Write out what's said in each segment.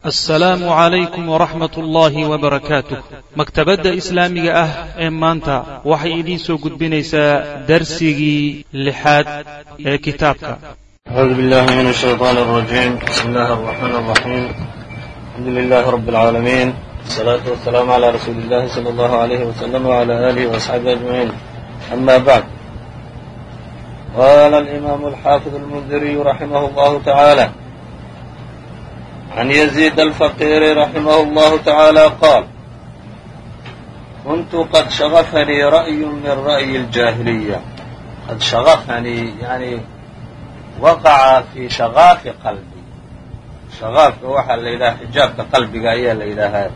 asalaamu calaykum waraxmat ullaahi wbarakaatuh maktabadda islaamiga ah ee maanta waxay idiin soo gudbinaysaa darsigii lixaad ee kitaabka acuudu billahi min ashayطaan اrajiim bismi illahi aلraxmaan الraxiim alxamdu lilahi rabi اlcaalamiin asalaatu wasalaamu calى rasuuli اllahi salى اllahu alayhi wasalam wعalى alihi وaasxaabihi ajmaciin ama bacd qala alimaamu alxaafid اlmundiriyu raximah اllahu taعaalى عن يزيد الفقير رحمه الله تعالى قال كنت قد شغفني رأي من رأي الجاهلية قد شغفني يعني وقع في شغاف قلبي شغاafka waxaa la yidhaha xijaabka qalbiga ayaa la yidhaahaa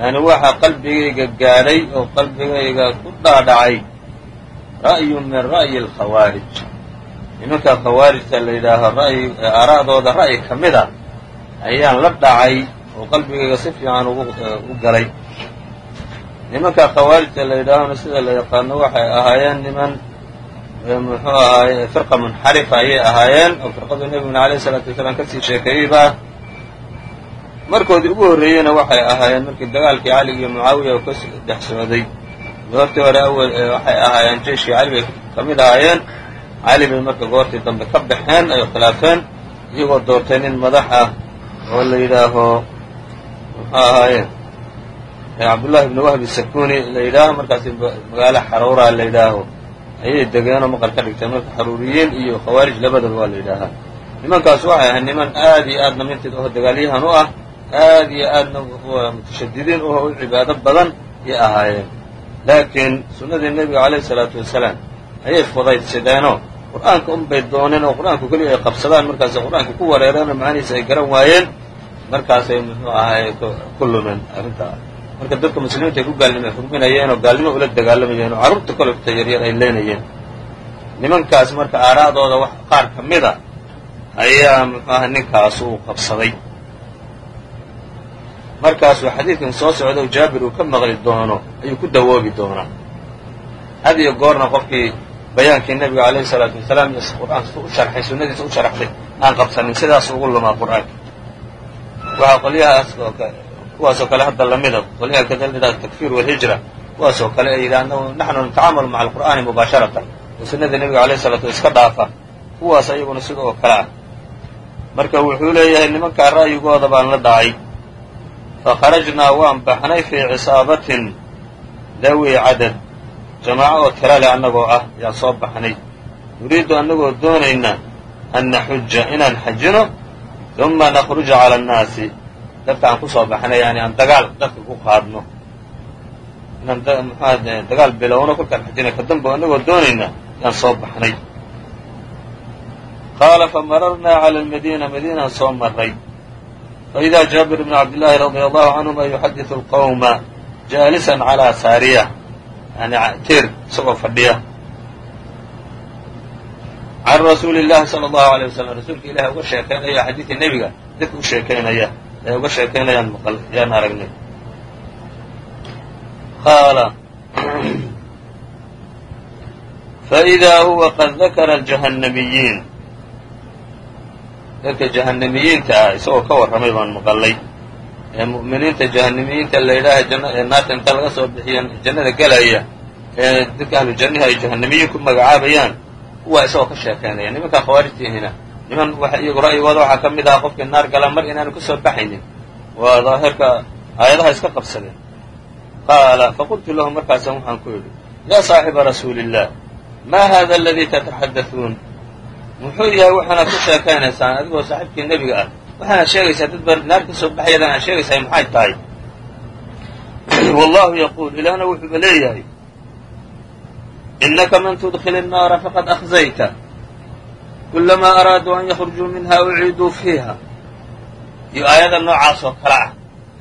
yani waxa qalbigayga gaadhay oo qalbigayga ku dhaadhacay ra'yu min ra'yi الkhawaarij nimanka khawaarijta la yidhaaho ra'yi aaraa'dooda ra'yi ka mid a ayaan la dhacay oo qalbigayga si fiican u galay. Nimanka khawaarijta la yidhaahona sida la yaqaano waxay ahaayeen niman muxuu ahaaye firqa munxarifa ayay ahaayeen oo firqadu nebiguna alayh isalaatu wasalaam ka sii sheekeeyeyba markoodii ugu horreeyeyna waxay ahaayeen markii dagaalkii cali iyo mucaawiya oo ka dhex socday goortii hore awel waxay ahaayeen jeiskii cali bay ka mid ahaayeen. Cali bay marka goortii dambe ka baxeen ay khilaafeen iyagoo doortay nin madax ah oo la yidhaaho muxuu ahaaye cabdullahi ibni wahbi sakuni la yidhaaho markaasi magaalo xaruuraa la yidhaaho ayay degeenoo maqal ka dhigteen. Marka xaruuriyiin iyo khawaarij labadaba waa la yidhaahaa. Nimankaas waxay ahayd niman aad iyo aadna mintid oo dagaalyahan u ah aad iyo aadna mutashadidiin uho u cibaado badan ayay ahaayeen. Laakiin sunnadii nebiga calayhi salaatu wasalaam ayay fudaydsadeenoo qur'aanka un bay dooneen oo qur'aanku keliya ay qabsadaan markaasay qur'aanka ku wareereen oo macanihiisa ay garan waayeen markaasay muxuu ahaay ku lumeen arrintaa marka dadka muslimiinta ay ku gaalnimo xurminayeen oo gaalnimo ula dagaalamayeen oo carruurta kologta yaryar ay leenayeen. Nimankaas marka aaraa'dooda wax qaar ka mid a ayaa muxuu aha ninkaas uu qabsaday. Markaasuu xadiidkan soo socda oo jaabir uu ka maqli doono ayuu ku dawoobi doonaa. Had iyo goorna qofkii bayaankii nebiga alayhi salaatu wasalaam iyo qur'aanka u sharxay sunnadiisa u sharxday aan qabsanin sidaas ugu lumaa qur'aanka. Waxaa qolyahaas oo kuwaasoo kale hadda lamida qolyaha kadalida takfir walhijra kuwaasoo kale ay yidhaahn naxnu natacamalu maca alqur'aani mubaasharatan. Oo sunnada nebiga alayh salatu iska dhaafa kuwaas ayaguna sida oo kale ah. Marka wuxuu leeyahay nimankaa ra'yigooda baan la dhacay fakharajnaa waan baxnay fii cisaabatin dawi cadad jamaaco oo tira leh annagoo ah ayaan soo baxnay. Nuriidu annagoo doonayna an naxuja inaan xajino uma nakhruja cala annaasi. Dadka aan ku soo baxnay yani aan dagaal dadka ku qaadno. Inaan mxua dagaal bilowno kolkaan xajinay. Kadambe annagoo doonayna ayaan soo baxnay. Qaala famararnaa cala almadiina. Madiinaan soo maray faidaa jaabir bnu cabdillaahi radia allahu canhuma yuxadiثu alqawma jaalisan calaa saariya yani tir isagoo fadhiya can rasuuli اllahi salى اllahu alيه wasalam rasuulka ilahi uga sheekaynaya xadiidkii nebiga dadka u sheekaynaya ee uga sheekaynayaan maqal yaan aragnay qaala faidaa huwa qad dakara aljahannamiyiin dadka jahannamiyiinta ah isagoo ka warramay baan maqalay ee mu'miniinta jahannamiyiinta la yidhaaha naarta inta laga soo bixiya jannada gelaya ee dadka ahlu jannihi ay jahannamiyiin ku magacaabayaan kuwaa isagoo ka sheekaynaya. Nimankaa khawaarijtiihina niman iyagu ra'yigooda waxaa ka mid aha qofkii naar gala mar inaanu ka soo baxaynin. Waa daahirka aayadaha iska qabsadeen. Qaala faqultu lahu markaasa waxaan ku idhi yaa saaxiba rasuuli illah maa hada aladii tataxaddathuun? Muxuu yahay waxaanaad ku sheekaynaysaan adigoo saaxiibkii nebiga ah waxaanaad sheegaysaa dad baa naar ka soo baxayadan aad sheegaysaa maxay tahay. Wallahu yaquul ilaahna wuxuuba leeyahay inaka man tudkil الnaara faqad akhzayta kulamaa araaduu an yakhrujuu minha uciiduu fiiha. Iyo aayada noocaas oo kale ah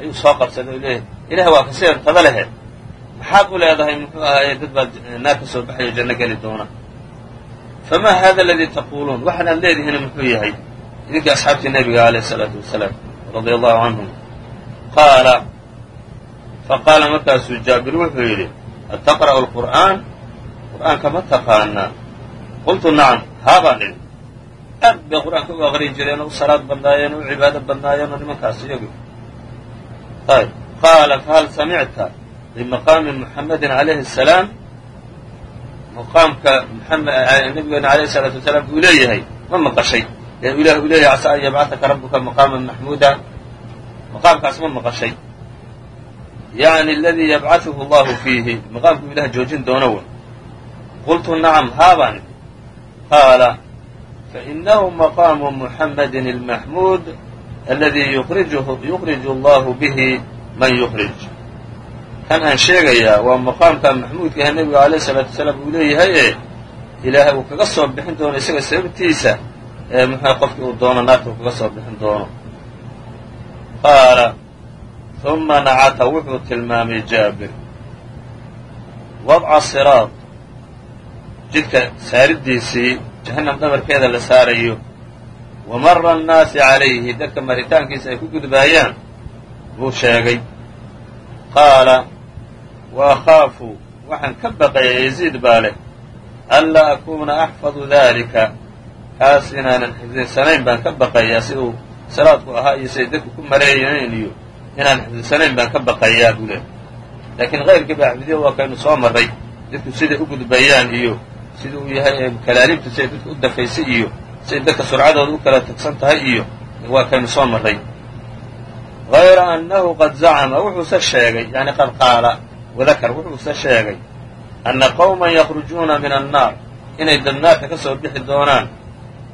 ayuu soo qabsaday oo leeyahay ilaah waa kasiir tada lehe. Maxaad u leedahay muxuu ahaaye dad baad naar ka soo baxayo janno geli doona. Fama hada aladii taquuluun waxaanaad leedihiin muxuu yahay idinkii asxaabtii nebiga alayh الsalaatu wasalaam radia allahu canhum qaala faqaala markaasuu jaabir wuxuu yidhi ataqra'u اlqur'aan qur'aanka ma taqaanaa qultu nacam haabaan idhi aad bay qur-aanka u aqrin jireen oo u salaad badnaayeen oo u cibaado badnaayeen oo nimankaas iyagu ayb qaala fahal samicta bimaqaami muxamedin calayhi الsalaam maqaamka nabigeena alayh الsalaatu wasalaam uu leeyahay ma maqashay deebu ilah u leeyahay casa an yabcataka rabbuka maqaama maxmuuda maqaamkaas ma maqashay. Yani aladii yabcathu allahu fiihi. Maqaamkuu ilaah joojin doono wey qultu nacam haabaan qaala fainahu maqaamu muxamadin almaxmuud aladii yuqriju allahu bihi man yuqrij kan aan sheegayaa waa maqaamka maxmuudka maxmuudkaah nebiga alayh salaatu wasalaam uu leeyahay ee ilaah uu kaga soo bixin doono isaga sababtiisa muxua qofkii uu doono naarta kaga soo bixin doono? Qaala uma nacata wuxuu tilmaamay jaabir. Wadca siraad jidka saaridiisii jahannam dhabarkeeda la saarayo. Wa mara annaasi calayhi dadka maritaankiisa ay ku gudbaayaan buu sheegay. Qaala wa akhaafu waxaan ka baqaya yaziid baa leh. Anlaa akuuna axfadu dalika kaas inaanan xifdinsanayn baan ka baqayaa si uu salaadku ahaa iyo siday dadku ku mareeyayn iyo inaan xifdinsanayn baan ka baqayaa buu leh laakiin kayrkii baa xifdiya waa kaynu soo marray. Dadku siday u gudbayaan iyo sida uu yahay kalaaliibtu siday dadka u dafaysay iyo siday dadka surcadooda u kala tagsan tahay iyo waa kaynu soo marray. غayra أnahu qad zacma wuxuuse sheegay yani qad qaala wadakar wuxuuse sheegay ana qowma yakrujuuna min annaar. Inay dad naarka ka soo bixi doonaan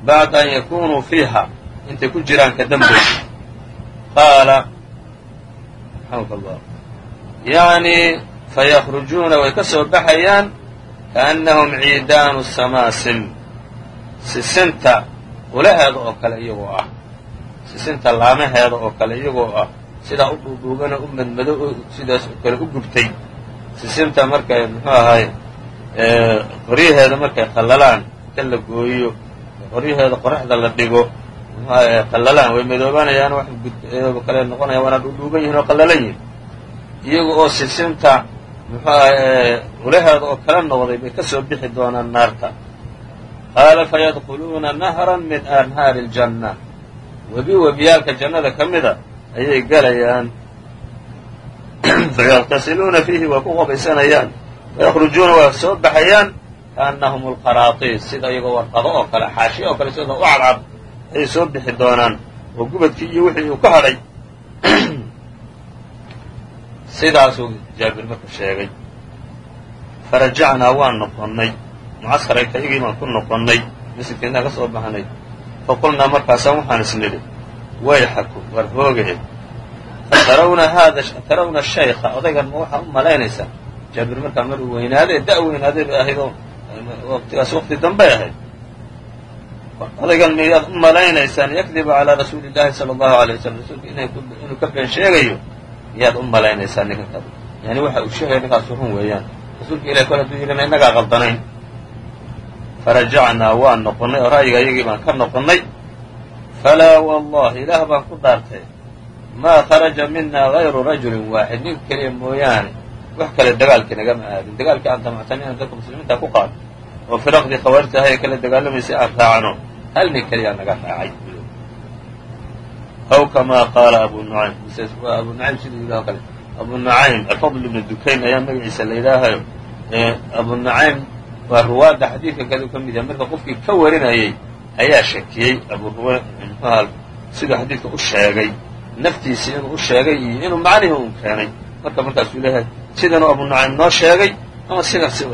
bacda an yakunuu fiiha intay ku jiraan ka dambey qaala yani fayakrujuuna way ka soo baxayaan kaأnahum ciidaanu samaasim sisinta ulaheeda oo kale iyagoo ah sisinta laamaheeda oo kale iyagoo ah sidaa u dhuudhuubana u madmado sidaas oo kale u gubtay sisinta markay muxuu ahaay qoryaheeda markay qallalaan inta la gooyo qoryaheeda qoraxda la dhigo. Muxuaha qallalaan way madoobanayaan wax kale noqonaya waana dhuudhuuban yihiin oo qallalan yihiin iyaga oo sisinta muxuu ahay ulaheeda oo kala noqday bay ka soo bixi doonaan naarta. Qaala fayadkhuluuna nahran min anhaari اljanna webi webiyaalka jannada ka mida ayay galayaan. Fayaqtasiluuna fiihi waa ku qobaysanayaan fayakhrujuuna waa soo baxayaan kaannahum alqaraatiis sida iyagoo warqado oo kale xaashiya oo kale sida u cadcad ayay soo bixi doonaan oo gubadkii iyo wixii uu ka hadhay sidaasuu jaabir marka sheegay farajacnaa waan noqonnay mucaskarayka iyagii baan ku noqonnay masjidka intaan ka soo baxnay faqulnaa markaasaan waxaan is nidhi wayxaku war hoogahe fatarawna haada tarawna shaykha odaygan ma waxaa u malaynaysaa jaabir markaa mar uu weynaaday da' weynaaday bay ahayd oo waqtigaas waqti dambay ahayd odaygan miyaad u malaynaysaan yakdibu calaa rasuuli llaahi sala allahu alay wasalam rasuulka inuu ka been sheegayo miyaad u malaynaysaa ninka yani waxa uu sheegaya ninkaasu run weeyaan rasuulka ilahi kol haduu yidhina innagaa qaldanayn farajacnaa waan noqonnay oo ra'yiga iyagii baan ka noqonnay falaa wallahi ilaah baan ku dhaartay maa kharaja mina gayru rajulin waaxid nin keliya mooyaane wax kale dagaalkii nagama aadin dagaalkii aan damacsan inaan dadka muslimiinta ku qaado oo firaqdii khawaarijta ahay ee kala dagaalamaysay aan raacno hal nin keliyaa naga raacay. Aw kamaa qaala abu nucaym abu nucaym siduu yidhi o kale abu nucaym alfadl ibnu dukayn ayaa magaciisa la abu nucaym waa ruwaadda xadiidka kale ka mid yahay marka qofkii ka warinayay ayaa shakiyey abu mxuha siduu xadiidka u sheegay naftiisii inuu u sheegay iyo inuu macnihii un keenay. Marka markaasuu leeyahay sidanuu abu nucaym noo sheegay ama sidan si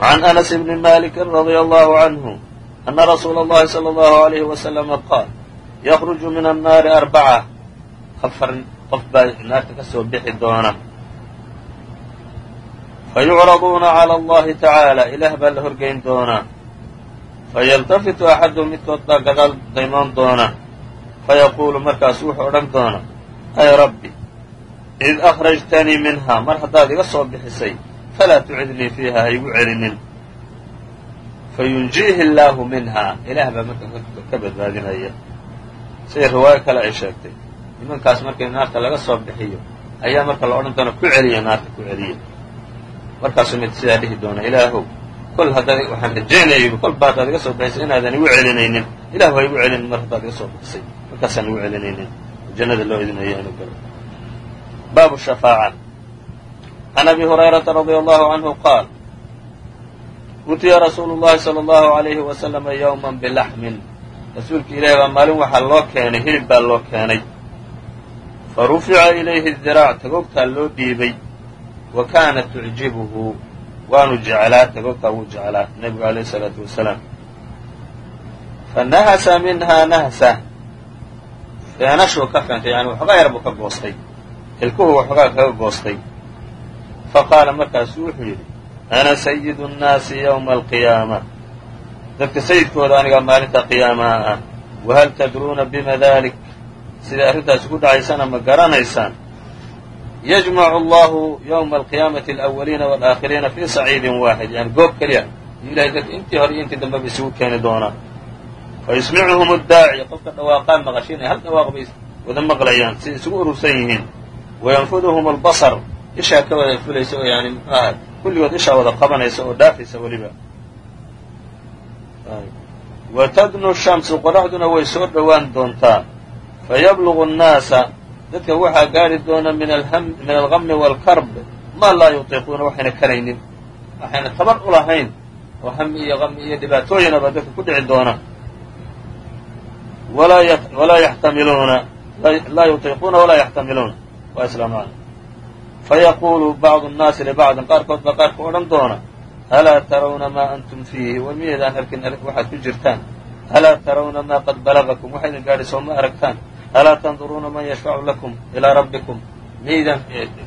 u egbay ahayd عن أنس بن مالك رضي الله عنه أن رsuuل الlahi صلى الله عليه وسلم qاal يkرج min الناari أربعة afar qof baa naarta ka soo bixi doona fayucraضuuna عlى الlahi taعaalى ilaah baa la horgeyn doonaa fayلتafitu أxadهm midkood baa gadaal daymoon doona fayaquulu markaasu wuxuu odhan doona ay rabbi إid أkrajtanii minha mar haddaad iga soo bixisay falaa tucidnii fiiha ha igu celinin fayunjiihi illaahu minha ilaah baa marka ka badbaadinaya siday riwaayo kale ay sheegtay nimankaas markii naarta laga soo bixiyo ayaa marka la odhan doona ku celiya naarta ku celiya markaasuu mid sidaa dhihi doona ilaahow kol haddaad waxaan rajaynayay kol ba haddaad iga soo bixisay inaadan igu celinaynin ilah waa igu celin mar haddaad iga soo bixisay markaasaan lagu celinaynin jannada loo idinaya inuu galo baabu shafaaca can abi hurayrata radia allahu canhu qaal utiya rasuulu llahi sala allahu alayhi wasalama yowman bilaxmin rasuulki ilaahi baa maalin waxaa loo keenay hilib baa loo keenay fa rufica ilayhi diraac tagoogtaa loo dhiibay wa kaanat tucjibuhu waanu jeclaa tagoogtaa wuu jeclaa nebigu alayh isalaatu wasalaam fa nahasa minhaa nahsa feenashuu ka feentay yani waxoogaa yar buu ka goostay hilkuhu waxoogaa kaga goostay fa qaala markaasuu wuxuu yidhi ana sayidu nnaasi yowma alqiyaama dadka sayidkooda anigaa maalinta qiyaamaha ah wahal tadruuna bima dalik siday arrintaasi ku dhacaysana ma garanaysaan yajmacu allahu yowma alqiyaamati alawaliina waalaakhiriina fii saciidin waaxid yani goob keliya iyo ilahay dadka intii hore iyo intii dambeba isugu keeni doonaa fa yusmicuhum addaaci qofka dhawaaqaa maqashiinaya hal dhawaaq bay wada maqlayaan siday isugu urursan yihiin wayanfuduhum albasar ishaa ka wada fulaysa oo yani muxuu ahay kulligood ishaa wada qabanaysa oo dhaafaysa weliba. Wa tadnu shamsu qoraxduna way soo dhowaan doontaa. Fa yablugu annaasa dadka waxaa gaari doona min algami waalkarb maa laa yutiiquuna waxayna karaynin. Waxayna tabar u lahayn oo hami iyo qami iyo dhibaatooyinaba dadka ku dhici doona. Walaa yaxtamiluuna laa yutiiquuna walaa yaxtamiluuna. Waa islaam fayaquulu bacdu nnaasi libacdin qaarkood baa qaarka odhan doona alaa tarawna maa antum fiihi war miyaydaan arkin waxaad ku jirtaan alaa tarawna maa qad balagakum waxa idin gaadhi soo ma aragtaan alaa tanduruuna man yashfacu lakum ilaa rabbikum miyaydan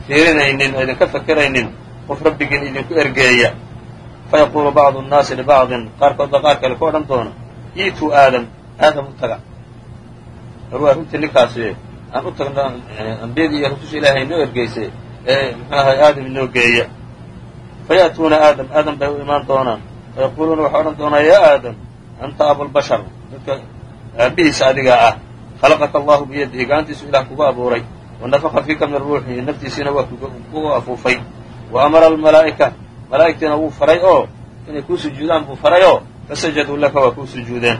fiirinaynin oo idinka fakeraynin qof rabbigiin idinku ergeeya fayaquulu bacdu nnaasi libacdin qaarkood baa qaar kale ku odhan doona iituu aadam aadam u taga war waa runtii ninkaasi aan u tagno ambiyadii iyo rususha ilaahay noo ergeysay ee muxuu ahay aadam inoo geeya. Faya'tuuna aadam aadam bay u imaan doonaan. Fayaquuluuna waxay odhan doonaa yaa aadam anta abulbashar dadka aabihiisa adigaa ah khalaqaka allahu biyadihi gacantiisu ilah kugu abuuray wa nafaqa fiika min ruuxihi naftiisiina waa kugu afuufay. Wa amara almalaa'ika malaa'igtiina wuu faray oo inay kuu sujuudaan buu faray oo fasajaduu laka waa kuu sujuudeen.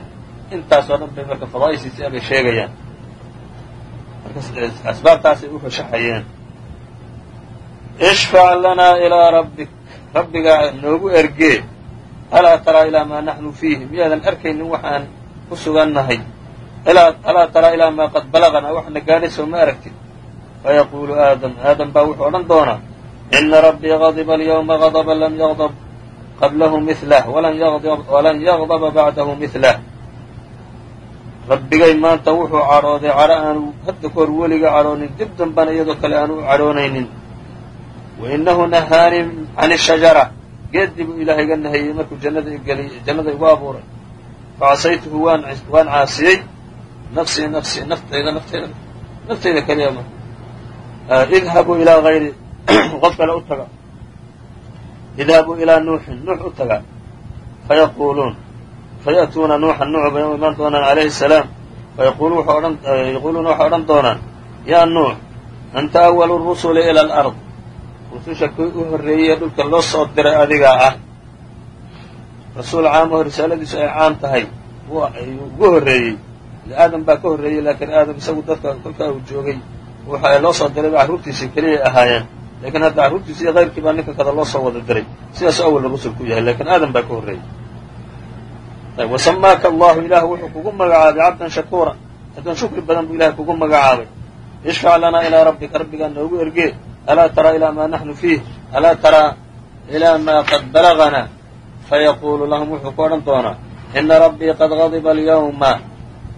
Intaasoo dhan bay marka fadaa'ishiisi abay sheegayaan. Marka asbaabtaasay u rashaxayeen ishfac lanaa ilaa rabbik. Rabbigaa noogu ergee alaa taraa ilaa maa naxnu fiihi miyaadan arkaynin waxaan ku sugannahay. Alaa taraa ilaa maa qad balaganaa waxna gaadhay soo ma aragtid fayaquulu aadam. Aadam baa wuxuu odhan doonaa ina rabbii gadiba alyawma gadba lam yagdab qablahu milah walan yagdaba bacdahu milah rabbigay maanta wuxuu cadhooday cadho aanu hadda ka hor weliga cadhoonin dib dambana iyadoo kale aanu u cadhoonaynin wa inahu nahaanii can ishajara geeddii buu ilaahay ga nahayey markuu jannada igeliy jannada igu abuuray facasaytuhu waan caasiyey nafsii nafsii naftayda naftayda naftayda keliya ma idhabuu ilaa hayri qof kale u taga idhabuu ilaa nuuxin nuux u taga fayaquuluun faya'tuuna nuuxan nuuc bay u doonaan calayhi salaam fayaquuluuna waxay odhan doonaan yaa nuux anta awalu rusuli ila alard rususha kii u horreeyey dhulka loo soo diray adigaa ah? Rasuul caamaho risaaladiisu ay caam tahay. Ugu horreeyey. Aadam baa ka horreeyey laakiin aadam isagu dadka kolkaa uu joogay. Waxa loo soo diray carruurtiisii keliyay ahaayeen. Lakiin hadda carruurtiisi iyo kayrkii baa ninka kada loo soo wada diray. Sidaasuu awalna rusul ku yahay lakiin aadam baa ka horreeyey. Wasamaaka allahu ilaah wuxuu kugu magacaabay cabdan shakuura. Addoon shukri badan buu ilahay kugu magacaabay. Ishfac lanaa ilaa rabbika rabbigaa noogu ergee alaa taraa ilaa maa naxnu fiih alaa taraa ilaa maa qad balagana fayaquulu lahum wuxuu ku odhan doonaa ina rabbii qad qadiba alyawma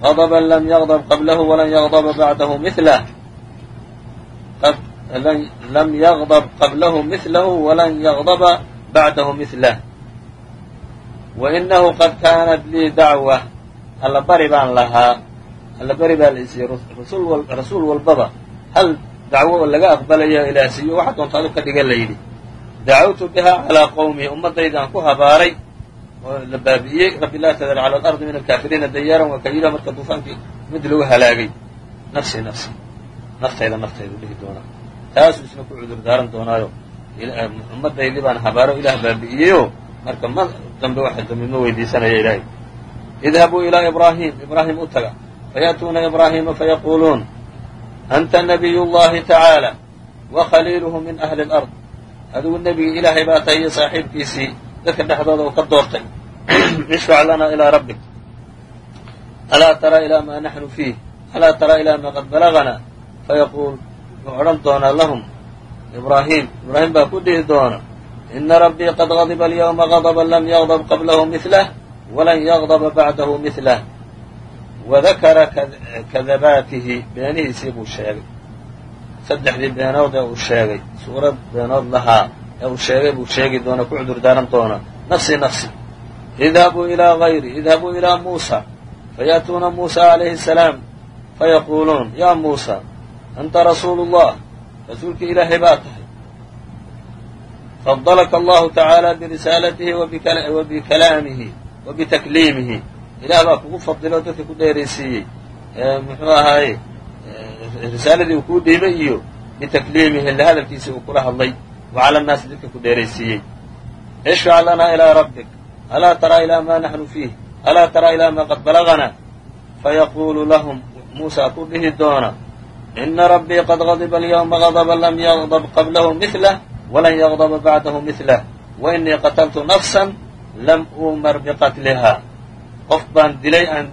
qadaban lam yaqdab qablahu walan yaqdaba bacdahu milah lam yaqdab qablahu milahu walan yaqdaba bacdahu milah wainahu qad kaanat lii dacwa alla bari baan lahaa alla bari baa la isiiyey rasuul walbaba hal dacwo oo laga aqbalaya ilaah siiyo waxa doonta adu ka dhiga la yidhi. Dacawtu biha calىa qowmihi ummaddaydaan ku habaaray oo la baabi'iyey rabbi laa tadar cala alardi min alkaafiriina dayaaran waa ka yidhah marka duufaankii mid lagu halaagay. Nafsi nafsi. Naftayda naftaydu dhihi doonaa. Taasuu isna ku cudur daaran doonaayo. Ummaddaydii baan habaaro ilaah baabi'iyeyoo marka ma dambe waxa dambe ma weydiisanaya ilaahay. Idhabuu ilaa ibraahim. Ibraahim u taga. Fayaأtuuna ibraahiima fayaquuluun anta nabiy llahi tacaala wa khaliiluhu min ahli اlard adigu nebigii ilaahay baa tahay iyo saaxiibkiisii dadka dhexdooda uu ka doortay ishfac lana ilaa rabbik alaa tara ilaa maa naxnu fiih alaa tara ilaa maa qad balaganaa fayaquul wuxuu odhan doonaa lahum ibraahim ibraahim baa ku dhihi doona ina rabbii qad gadiba alyawma gadba lam yagdb qablahu mihlah walan yagdba bacdahu mihlah wadakara kadabaatihi beenihiisii buu sheegay saddexdii beenood ee uu sheegay suurad beenood lahaa ee uu sheegay buu sheegi doona ku cudur daaran doona nafsi nafsi idhabuu ilaa gayri idhabuu ilaa muusa fayaأtuuna muusa calayhi الsalaam fayaquuluun yaa muusa anta rasuulu اllah rasuulkii ilaahay baa tahay fadalaka allahu tacaala birisaalatihi wa bikalaamihi wa bitakliimihi ilaah baa kugu fadiloo dadka ku dheeraysiiyey. Muxuu ahaaye risaaladii uu kuu dhiibay iyo bitakliimihi la hadalkiisii uu kula hadlay. Wa cala annaasi dadka ku dheeraysiiyey. Ishfac lanaa ilaa rabbik. Alaa taraa ilaa maa naxnu fiih. Alaa taraa ilaa maa qad balaganaa fayaquulu lahum muusaa ku dhihi doona ina rabbii qad gadiba alyawma gadba lam yagdb qablahu mihlah walan yagdba bacdahu mihlah wa inii qataltu nafsan lam uumar biqatlihaa qof baan dilay aan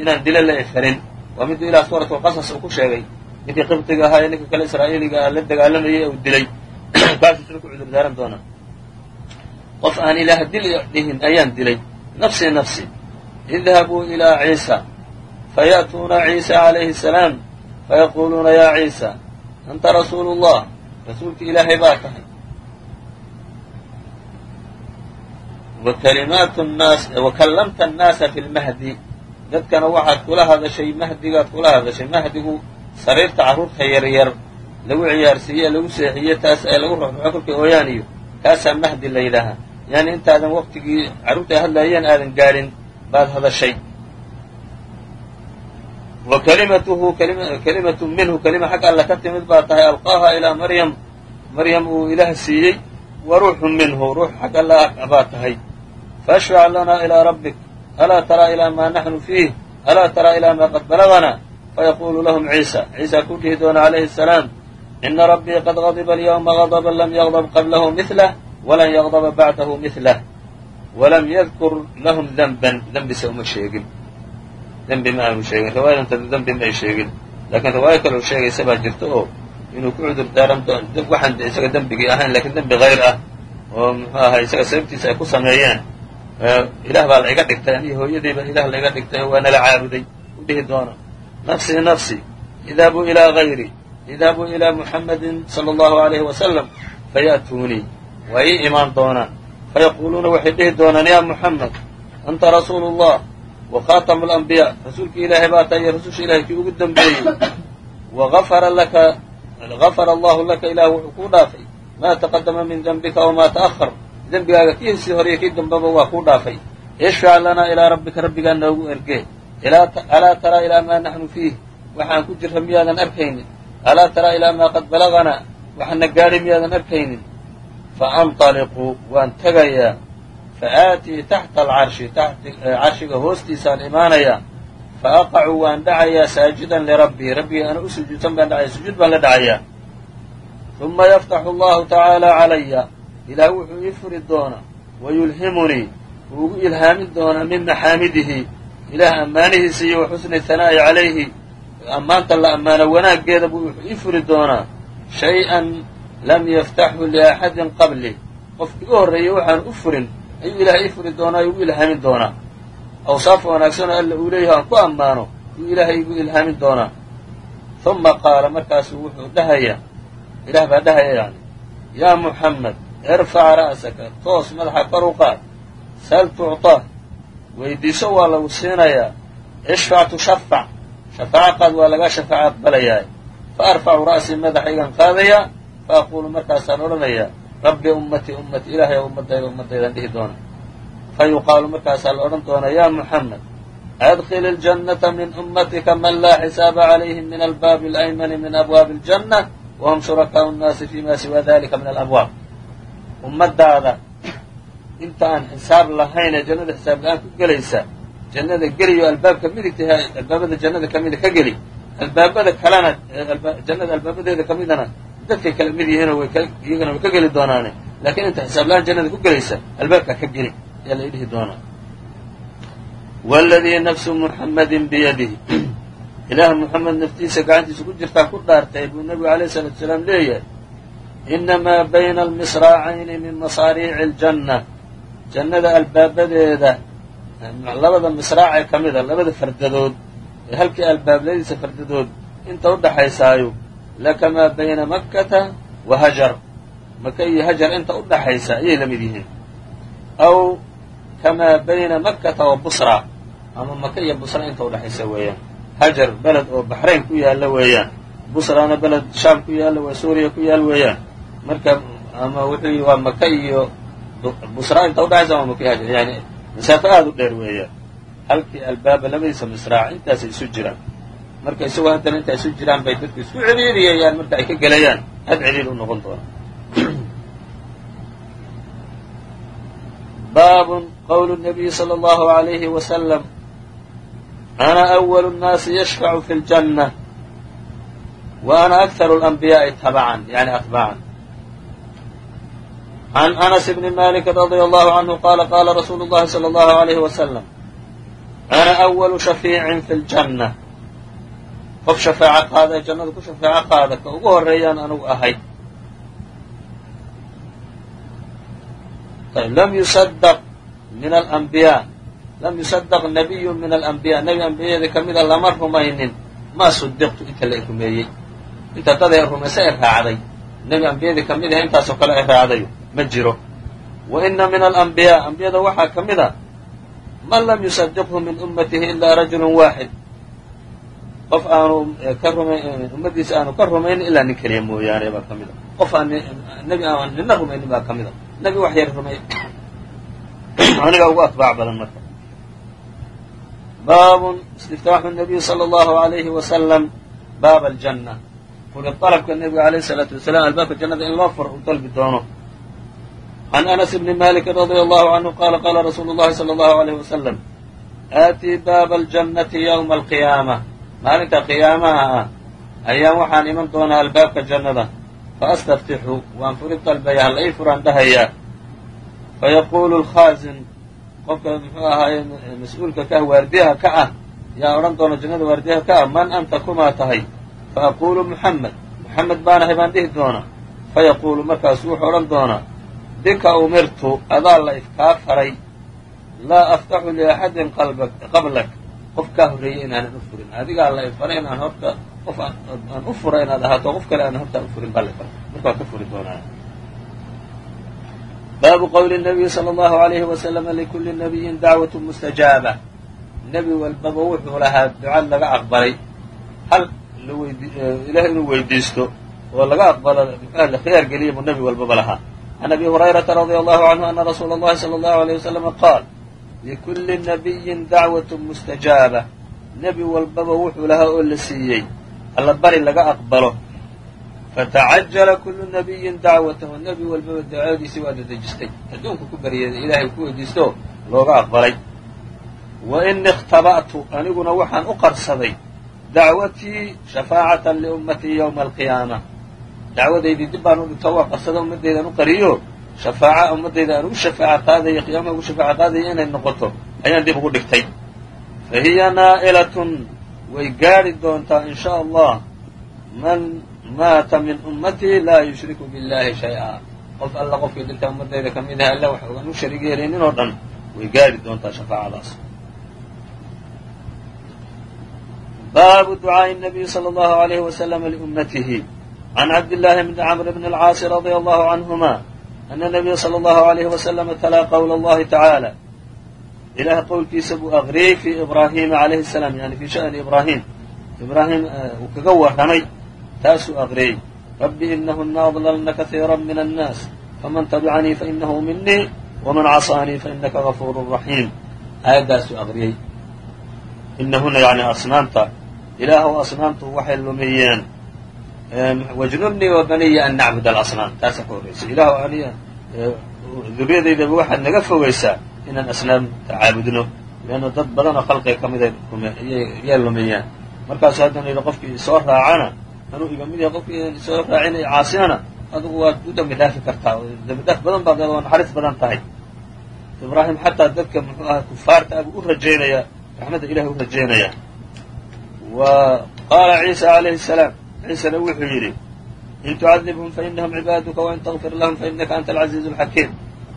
inaan dila la efarin waa miduu ilaa suuratu lqasas uu ku sheegay ninkii qibdiga ahaa ee ninka kale israa'iiliga ah la dagaalamayay ee uu dilay. Kaasuu sida ku cudur daaran doonaa. Qof aan ilaah dil dhihin ayaan dilay. Nafsi nafsi. Idhabuu ilaa ciisa. Faya'tuuna ciisa calayhi asalaam fayaquuluuna yaa ciisa anta rasuulu llah rasuulkii ilaahay baa tahay. Wakallamta annaasa fi lmahdi dadkana waxaad kula hadashay mahdigaad kula hadashay. Mahdigu sariirta carruurta yaryar lagu ciyaarsiiye lagu seexiye taas ee lagu ruxruxo kolkay ooyaan iyo kaasaa mahdi la yidhaahaa yani intaadan waqtigii carruurta ay hadlaayeen aadan gaadhin baad hadashay. Wa kalimatuhu kalimatu minhu kelima xag alla ka timid baa tahay alqaaha ilaa maryam. Maryam uu ilaah siiyey wa ruuxun minhu ruux xag alla baa tahay faashfac lanaa ilaa rabbik alaa taraa ilaa maa naxnu fiih alaa taraa ilaa maa qad balaganaa fayaquulu lahum ciisa ciisa ku dhihi doona calayhi asalaam ina rabbii qad gadiba alyawma gadba lam yagdb qablahu mihlah walan yagdba bacdahu mihlah walam yadkur lahum denban dembise uma sheegin dembi ma aanu sheegin riwaayadantadu dembi may sheegin laakiin riwaayo kaleo sheegaysa baa jirta oo inuu ku cudur daaran waxaan isaga dembigii ahayn lakiin dembi hayr ah oo muxuu ahay isaga sababtiisa ay ku sameeyeen ilaah baa la iga dhigtay aniyo hooyadiiba ilaah la iga dhigtay oo waa nala caabuday u dhihi doona nafsi nafsi idhabuu ilaa gayri idhabuu ilaa muxamadin sala allahu alayhi wasalam fayaأtuunii waa ii imaan doonaan. Fayaquuluuna waxay dhihi doonaan yaa muxamed anta rasuulu اllah wa khaatamu alambiyaa rasuulkii ilaahay baa tahay iyo rasusha ilahay kii ugu dembeeyey wagafara laka gafara allahu laka ilaah wuxuu kuu dhaafay maa taqadama min dembika wamaa ta'ahar dembigaaga kiisii hore iyo kii dambaba waa kuu dhaafay. Ishfac lanaa ilaa rabbika rabbigaa noogu ergee alaa taraa ilaa maa naxnu fiih. Waxaan ku jirra miyaadan arkaynin. Alaa taraa ilaa maa qad balaganaa waxaana gaadhay miyaadan arkaynin. Faanطaliquu waan tegayaa faaatii taxta alcarshi carshiga hoostiisaan imaanayaa faaqacu waan dhacayaa saajidan lirabbii rabbigii ana u sujuudsan baan dhacaya sujuud baan la dhacayaa. Uma yaftaxu allahu tacaala calaya ilaah wuxuu ii furi doonaa wayulhimunii wuu ugu ilhaamin doonaa min maxaamidihi. Ilaah ammaanihiisa iyo wa xusni hanaa'i calayhi. Ammaanta la ammaano wanaaggeeda buu wuxuu ii furi doonaa. Shay-an lam yaftaxhu liaxadin qabli. Qof iga horreeyey waxaan u furin ayuu ilaah ii furi doonaa igu ilhaamin doonaa. Awsaaf wanaagsanoo alla uu leeyahay aan ku ammaano yuu ilaahay igu ilhaamin doonaa. Uma qaala markaasuu wuxuu dhahayaa ilaah baa dhahaya yani yaa muxamed irfac ra'saka toos madaxa kor u qaad. Sal tucطa weydiiso waa lagu siinayaa. Ishfac tushafac shafaaco qaad waa laga shafaaco aqbalayaa faarfacu ra'sii madaxaygan qaadaya. Fa aquulu markaasaan odhanayaa. Rabbi ummati ummati ilaahay ummadayda ummadaydan dhihi doona fa yuqaalu markaasaa la odhan doonaa yaa muxammed adkil iljannata min ummatika man laa xisaaba calayhim min albaabi alaymani min abwaabi aljanna wahum shurakaa nnaasi fiimaa siwa dalika min alabwaab ummaddaada. Inta aan xisaab lahayn ee jannada xisaab la'aan ku gelaysa jannada geli oo albaabka midigta albaabada jannada ka mida ka geli albaabada kalena jannada albaabadeeda ka midana dadkay kala mid yihiinoo iyagana way ka geli doonaane. Laakiin inta xisaab la'aan jannada ku gelaysa albaabkaa ka geli ayaa la dhihi doonaa. Waladii nafsu muxammadin biyadihi. Ilaah muxamed naftiisa gacantiisa ku jirtaa ku dhaartay buu nebigu alayh salaatu salaam leeyahay inamaa bayna almisraacayni min masaariici اljanna jannada albaabadeeda labada misraac ee ka mida labada fardadood ee halkii albaabladiisa fardadood inta u dhaxaysaayo lakamaa bayna makkata wa hajar maka iyo hajar inta u dhaxaysa ayay la mid yihiin aw kamaa bayna makkata wa busra ama maka iyo busra inta udhaxaysa weeyaan hajar beled oo baxrayn ku yaalla weeyaan busrana beled shaam ku yaalla waa suuriya ku yaal weeyaan marka ama wuxuu waa maka iyo busra inta udhaxaysa ama maka hajar yani masaafo aada u dheer weeyaan halkii albaaba labadiisa misraac intaasay isu jiraan. Marka isagoo haddana inta isu jiraan bay dadku isku ciriiriyayaan marka ay ka gelayaan. Had ciriir u noqon doona baabun qowlu nabiyi sala allahu alayhi wasalam ana awalu nnaasi yashfacu fi ljanna wa ana akharu lanbiyaa'i tabacan yani atbacan can anas bni maliki radia allahu canhu qaala qaala rasuulu llahi sala allahu alayhi wasalam ana awalu shafiicin fi ljanna qof shafaaco qaada ee jannada ku shafaaco qaada ka ugu horeeyaan anugu ahay lam yusadaq min alambiyaa lam yusadaq nabiyu min alambiyaa nebi ambiyada ka mida lama rumaynin maa sudiqtu inta la rumeeyey inta dad ee rumaysa ee raacday nebi ambiyadii ka mid ah intaasoo kale ay raacdayo ma jiro. Wa ina min alambiyaa ambiyada waxaa ka mid a man lam yusadiqhu min ummatihi ilaa rajulu waaxid qof aanu ka ruma ummaddiisa aanu ka rumaynin ilaa nin keliya mooyaane baa ka mid a. Qof aan nebi aan nina rumaynin baa ka mid a. Nebi wax yar rumay aniga ugu atbaac badan marka. Baabun istiftaaxu nabiyi sala allahu alayhi wasalam baaba aljanna. Furi dalabka nebiga alayh isalaatu wasalaam albaabka jannada in loo furo uu dalbi doono can anas bni maliki radia allahu canhu qaala qaala rasuulu llahi sala allahu alayh wasalam aatii baaba aljannati yowma alqiyaama maalinta qiyaamaha ah ayaan waxaan iman doonaa albaabka jannada fa astaftixu waan furi dalbaya halla ii furaan dhahayaa fayaquulu lkhaazin qofka muxuu ahaaye mas'uulka ka ah waardiyaha ka ah yaa odhan doona jannada waardiyaha ka ah man anta kumaa tahay fa aquulu muxamed muxamed baanahay baan dhihi doonaa fayaquulu markaasu wuxuu odhan doonaa bika umirtu adaa la ifkaa faray laa aftaxu liaxadin qablak. Qof kaa horreeyey inaanan u furin. Adigaa la ifaray inaan horta qof aan u fura inaad ahaato qof kale aan horta u furin baa la ifaray marka waan ka furi doonaa. Baabu qowli nabiyi sala allahu alayhi wasalama likulli nabiyin dacwatu mustajaaba. Nebi walbaba wuxuu lahaa ducad laga aqbalay. Hal ilaah inuu weydiisto oo laga aqbalo la khiyaar geliya buu nebi walbaba lahaa can abi hurayrata radia allahu canhu ana rasuula allahi sala allahu alayh wasalama qaal likulli nabiyin dacwatu mustajaaba nebi walbaba wuxuu lahaa oo la siiyey alla bari laga aqbalo fatacajala kullu nabiyin dacwatahu nebi walbaba dacwadiisii waa dadejistay adduunka ku baryeeday ilaahay ku weydiisto looga aqbalay wa ini ikhtaba'tu aniguna waxaan u qarsaday dacwatii shafaacatan liummatii yowma alqiyaama dacwadaydii dib baan u dhigto waa qasada ummaddaydan u qariyo. Shafaaca ummaddayda aan ugu shafaaca qaadaya qiyaamaha ugu shafaaca qaadaya inay noqoto ayaan dib ugu dhigtay. Fa hiya naa'ilatun way gaadhi doontaa in sha allah man maata min ummatii laa yushriku billahi shay-a. Qof alla qofkii dhintaa ummaddayda ka mid ah alla wax ogaan u sharig yeelaynin oo dhan way gaadhi doontaa shafaacadaas. Baabu ducaai nabiy sala allahu alayhi wasalama liummatihi can cabdillaahi bni camr bni اlcaasi radia allahu canhuma ana nabiya slى اllahu عalayh waslama talaa qowla اllahi tacaala ilaah qowlkiisa buu aqriyey fii ibraahiima calayhi الsalaam yani fii sha'ni ibraahim ibraahim uu kaga warramay taasuu aqriyey rabbi inahuna adlalna kahiira min annaas faman tabicanii fainahu minii waman casaanii fainaka gafuur raxiim aayaddaasuu aqriyey inahuna yani asnaamta ilaahw asnaamtu waxay lumiyeen wajnubnii wa baniya an nacbud alasnaam taasaa ka horraysa ilaahw aniga duriyadaydaba waxaad naga fogaysaa inaan asnaamta caabudno leanna dad badan oo khalqiga ka mida yay lumiyaan. Markaasu haddana yidhi qofkii soo raacana anuu iga mid yahay qofkii soo raacinaya caasiyana adugu waad u dambi dhaafi kartaa. Dambi dhaaf badan baad waa naxariis badan tahay. Ibraahim xataa dadka muxuu ahaa kufaarta abuu u rajaynaya raxmadda ilahi u rajaynaya. Wa qaala ciisa calayhi salaam ciisana wuxuu yidhi in tucadibhum fainahum cibaaduka wain tغfir lahum fainaka anta alcaziizu اlxakiim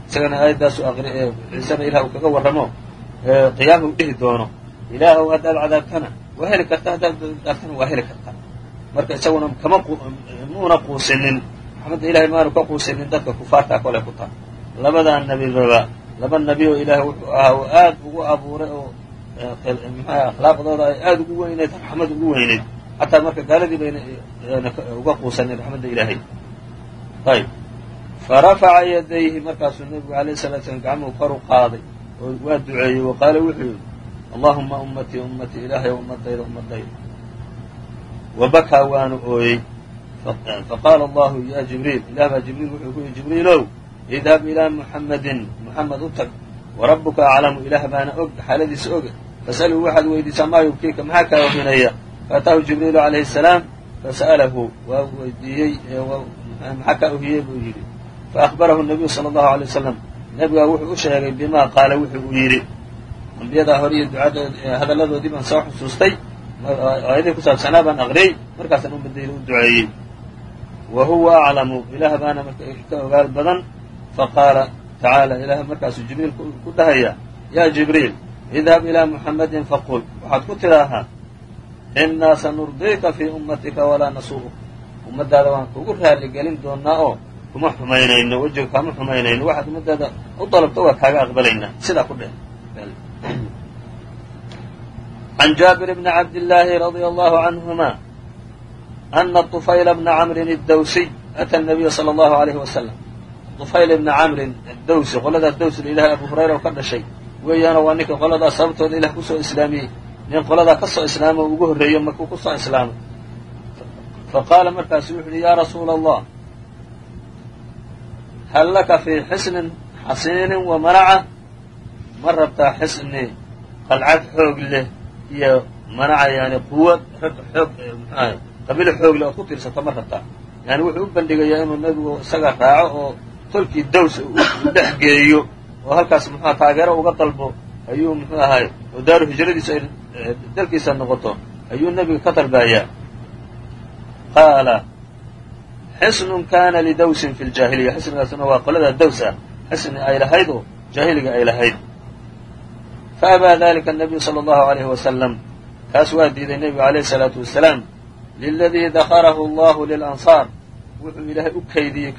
isagana aayaddaasu aqri ciisana ilah uu kaga warramo qiyaama u dhihi doono ilaahw haddaad cadaabtana waa heli kartaa haddaad dhaartana waa heli kartaa marka isaguna kama muuna quusinin raxmadda ilahay maanu ka quusinin dadka kufaartaa kole ku taha labadaa nebibaba laba nebi oo ilaah wuxuu ahaa oo aad ugu abuuray oo mxuah akhlaaqdooda ay aada ugu weynayd raxmad ugu weynayd xataa marka gaaladii bayna uga quusanin raxmadda ilaahay. Ayb. Farafaca yadayhi markaasuu nebigu alayh salatu slam gacmuhu kor u qaaday oo waa duceeyey wa qaala wuxuu yidhi allahuma ummatii ummatii ilaahay ummadayda ummadayda. Wa bakaa waanu ooyey. Faqaala allahu ya jibriil ilah baa jibriil wuxuu ku yihi jibriilow idhab ilaa muxammadin muxamed u tag warabuka aclamu. Ilaah baana og xaaladiisa oge fasalhu waxaad weydiisaa maa yubkiika maxaa kaa ohinaya faataahu jibriilu calayhi salaam fasa'alahu waa weydiiyey maxaa kaa ohiyey buu yidhi faahbarahu nabiyu sala allahu alay wasalam nebigaa wuxuu u sheegay bimaa qaala wuxuu uu yidhi ambiyadaa hore iyo ducadood hadalladoodii baan soo xusuustay aayadihii ku saabsanaa baan aqriyey markaasaan ummadayda u duceeyey wa huwa aclamu ilaah baana marka ka ogaal badan faqaala tacaala ilaah markaasuu jibriil ku dhahaya yaa jibriil idhab ilaa muxammadin faqul waxaad ku tidhaahaa innaa sanurdiika fii ummatika walaa nasuu'uk ummaddaada waan kugu raali gelin doonaa oo kuma xumaynayno wejiga kaama xumaynayno waxaad ummaddaada u dalabto waa kaaga aqbalaynaa sidaa ku dheh عن جابر بن عبد الله رضي الله عنهما أن طفيل بن عمرو الدوسي أتى النبي صلى الله عليه وسلم طفayl بن cمri الdwسي qoladaas dws ilahay abu hurayra oo ka dhashay weeyaano waa ninka qoladaa sababtooda ilah kusoo islaamiyey nin qoladaa ka soo islaamo ugu horreeyo markuu ku soo islaamay fa qaala markaasu wuxu yaa rasuula allah hal laka fii xisnin xasiinin wa manaca? Ma rabtaa xisni qalcad xoog leh iyo manaca yani quwa xoog eh, mxuahay qabilo xoog leh ood ku tiirsato ma rabtaa? Yani wuxuu u bandhigayaa inuu nebigu isaga raaco oo tolkii dawsa uu dhex geeyo oo halkaas muxua taageero uga dalbo ayuu muxuu ahay oo daaru hijradiisu dalkiisa noqoto ayuu nebiga ka tarbaayaa qaala xisnun kana lidawsin fi ljaahiliya xisnigaasna waa qolada daws ah. Xisni ay lahayd oo jaahiliga ay lahayd. Faabaa dalika anabiyu sala allahu alayhi wasalam kaas waa diiday nebigu alayhi salaatu wasalaam. Liladii dakarahu allahu lilansaar wuxuu ilaahay u kaydiyey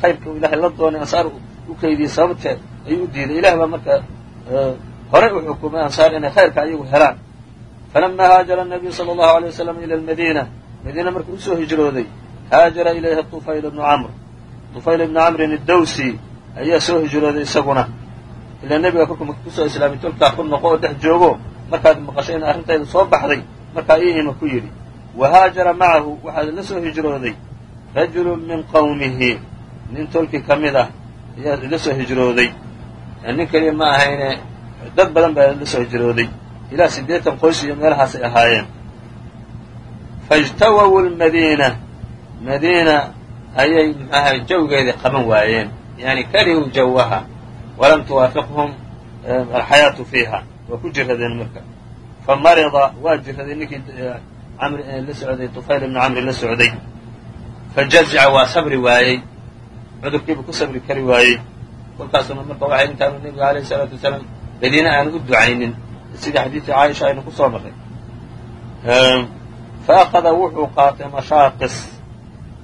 khayrka ilahay la doonay ansaar u kaydiyey sababteed ayuu u diiday. Ilah baa marka eh, horey u xukumay ansaar inay khayrka ayagu helaan falamaa haajara annabiyu sala allahu alay wasalam ila almadiina madiina markuu u soo hijrooday haajara ilayha tufayl ibnu camr tufayl ibnu camrin addawsi ayaa soo hijrooday isaguna ilaa nebiga kolkuu ku soo islaamay tolkaa ku noqo oo dhex joogo markaad maqashay ina arrintayda soo baxday markaa ii ima ku yidhi wa haajara macahu waxaa la soo hijrooday rajulun min qawmihi nin tolkii ka mid ah ayaa la soo hijrooday nin keliya ma ahayne dad badan baa la soo hijrooday ilaa siddeetan qoys iyo meelahaasay ahaayeen faاjtawaw lmadiina madiina ayay mxuaha jawgeedii qaban waayeen yani karihuu jawaha walam tuwaafiqhum alxayaatu fiiha waa ku jiradeen marka famarida waa jiraday ninkii la socday tufayl ibnu camri la socday fajazica waa sabri waayey cudurkiibu ku sabri kari waayey kolkaasuna marka waxay intaanu nebiga alayh isalaatu wasalaam madiine aanu u ducaynin sidii xadiidkii caaisha aynu ku soo marray faakada wuxuu qaatay mashaaqis.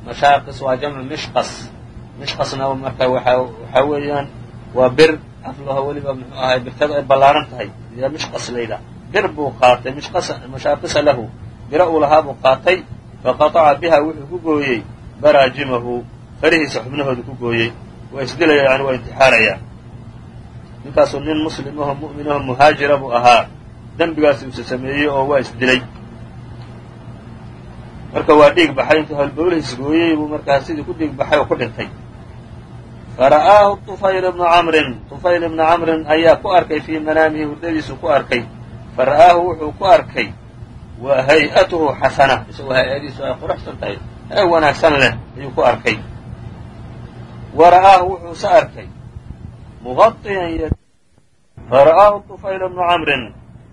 Mashaaqis waa jamcu mishqas. Mishqasna marka waxaa weeyaan waa bir aflaho weliba muxuu ahay birtadu ay ballaaran tahay. Yaa mishqas layidhaah bir buu qaatay mashaaqisa lahu. Biro uu lahaa buu qaatay faqataca biha wuxuu ku gooyey baraajimahu. Farihiisa xubnahooda ku gooyey. Waa isdilaya yani waa intixaarayaa ninkaasuu nin muslimaho mu'minaho muhaajira buu ahaa. Dembigaasi uuse sameeyey oo waa isdilay. Marka waa dhiig baxay intuu halbowlihiis gooyey buu markaa sidii ku dhiig baxay oo ku dhintay. Fara'aahu طufayl bnu camrin. طufayl ibnu camrin ayaa ku arkay fii manaamihi hurdadiisu ku arkay. Fara'aahu wuxuu ku arkay wa hay'atuhu xasana. Isagoo hay'adiisu ay quruxsan tahay ee wanaagsan leh ayuu ku arkay. Wa ra'aahu wuxuuse arkay muqaiyan fara'aahu طufayl bnu camrin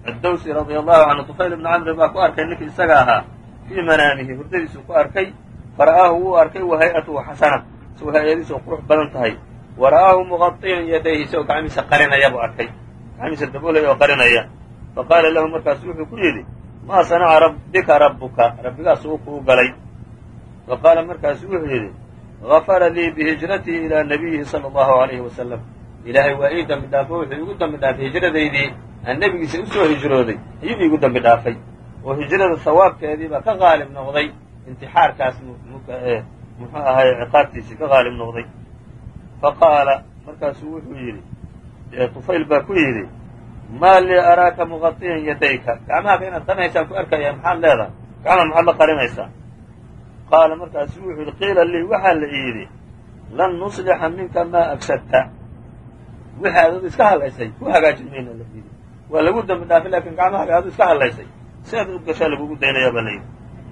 addawsi radia allahu canhu طufayl ibnu camrin baa ku arkay ninkii isaga ahaa fii manaamihi hurdadiisu ku arkay fara'aahu wuu arkay wa hay'atuhu xasana isagoo hay'adiisu ay qurux badan tahay wa ra'aahu muqaiyan yadayhi isagoo gacmihiisa qarinaya buu arkay gacmihiisa daboolaya oo qarinaya faqaala lahu markaasu wuxuu ku yidhi maa sanaca bika rabbuka rabbigaas uu kuu galay faqaala markaasu wuxuu yidhi gafara lii bihijratii ilaa nabiyihi sala allahu alayhi wasalam ilaahay waa ii dambi dhaafo wuxuu iigu dambi dhaafay hijradaydii aan nebigiisa u soo hijrooday ayuu iigu dambi dhaafay oo hijrada sawaabkeedii baa ka qaalib noqday intixaarkaas muxuu ahay ciqaabtiisii ka qaalib noqday. Faqaala markaasuu wuxuu yidhi tufayl baa ku yidhi maa lii araaka muqaiyan yadayka. Gacmahaka inaad qarinaysaan ku arkaya maxaad leedahay? Gacmaha maxaad la qarinaysaa? Qaala markaasuu wuxuu yidhi qiila lii waxaa la yidhi lan nuslixa minka maa afsadta wixii aad adu iska hadlaysay ku hagaajin mayna la yidhi waa lagu dambi dhaafay lakin gacmahaga adu iska hadlaysay si aad u gashaa lagugu daynayaa baa la yidhi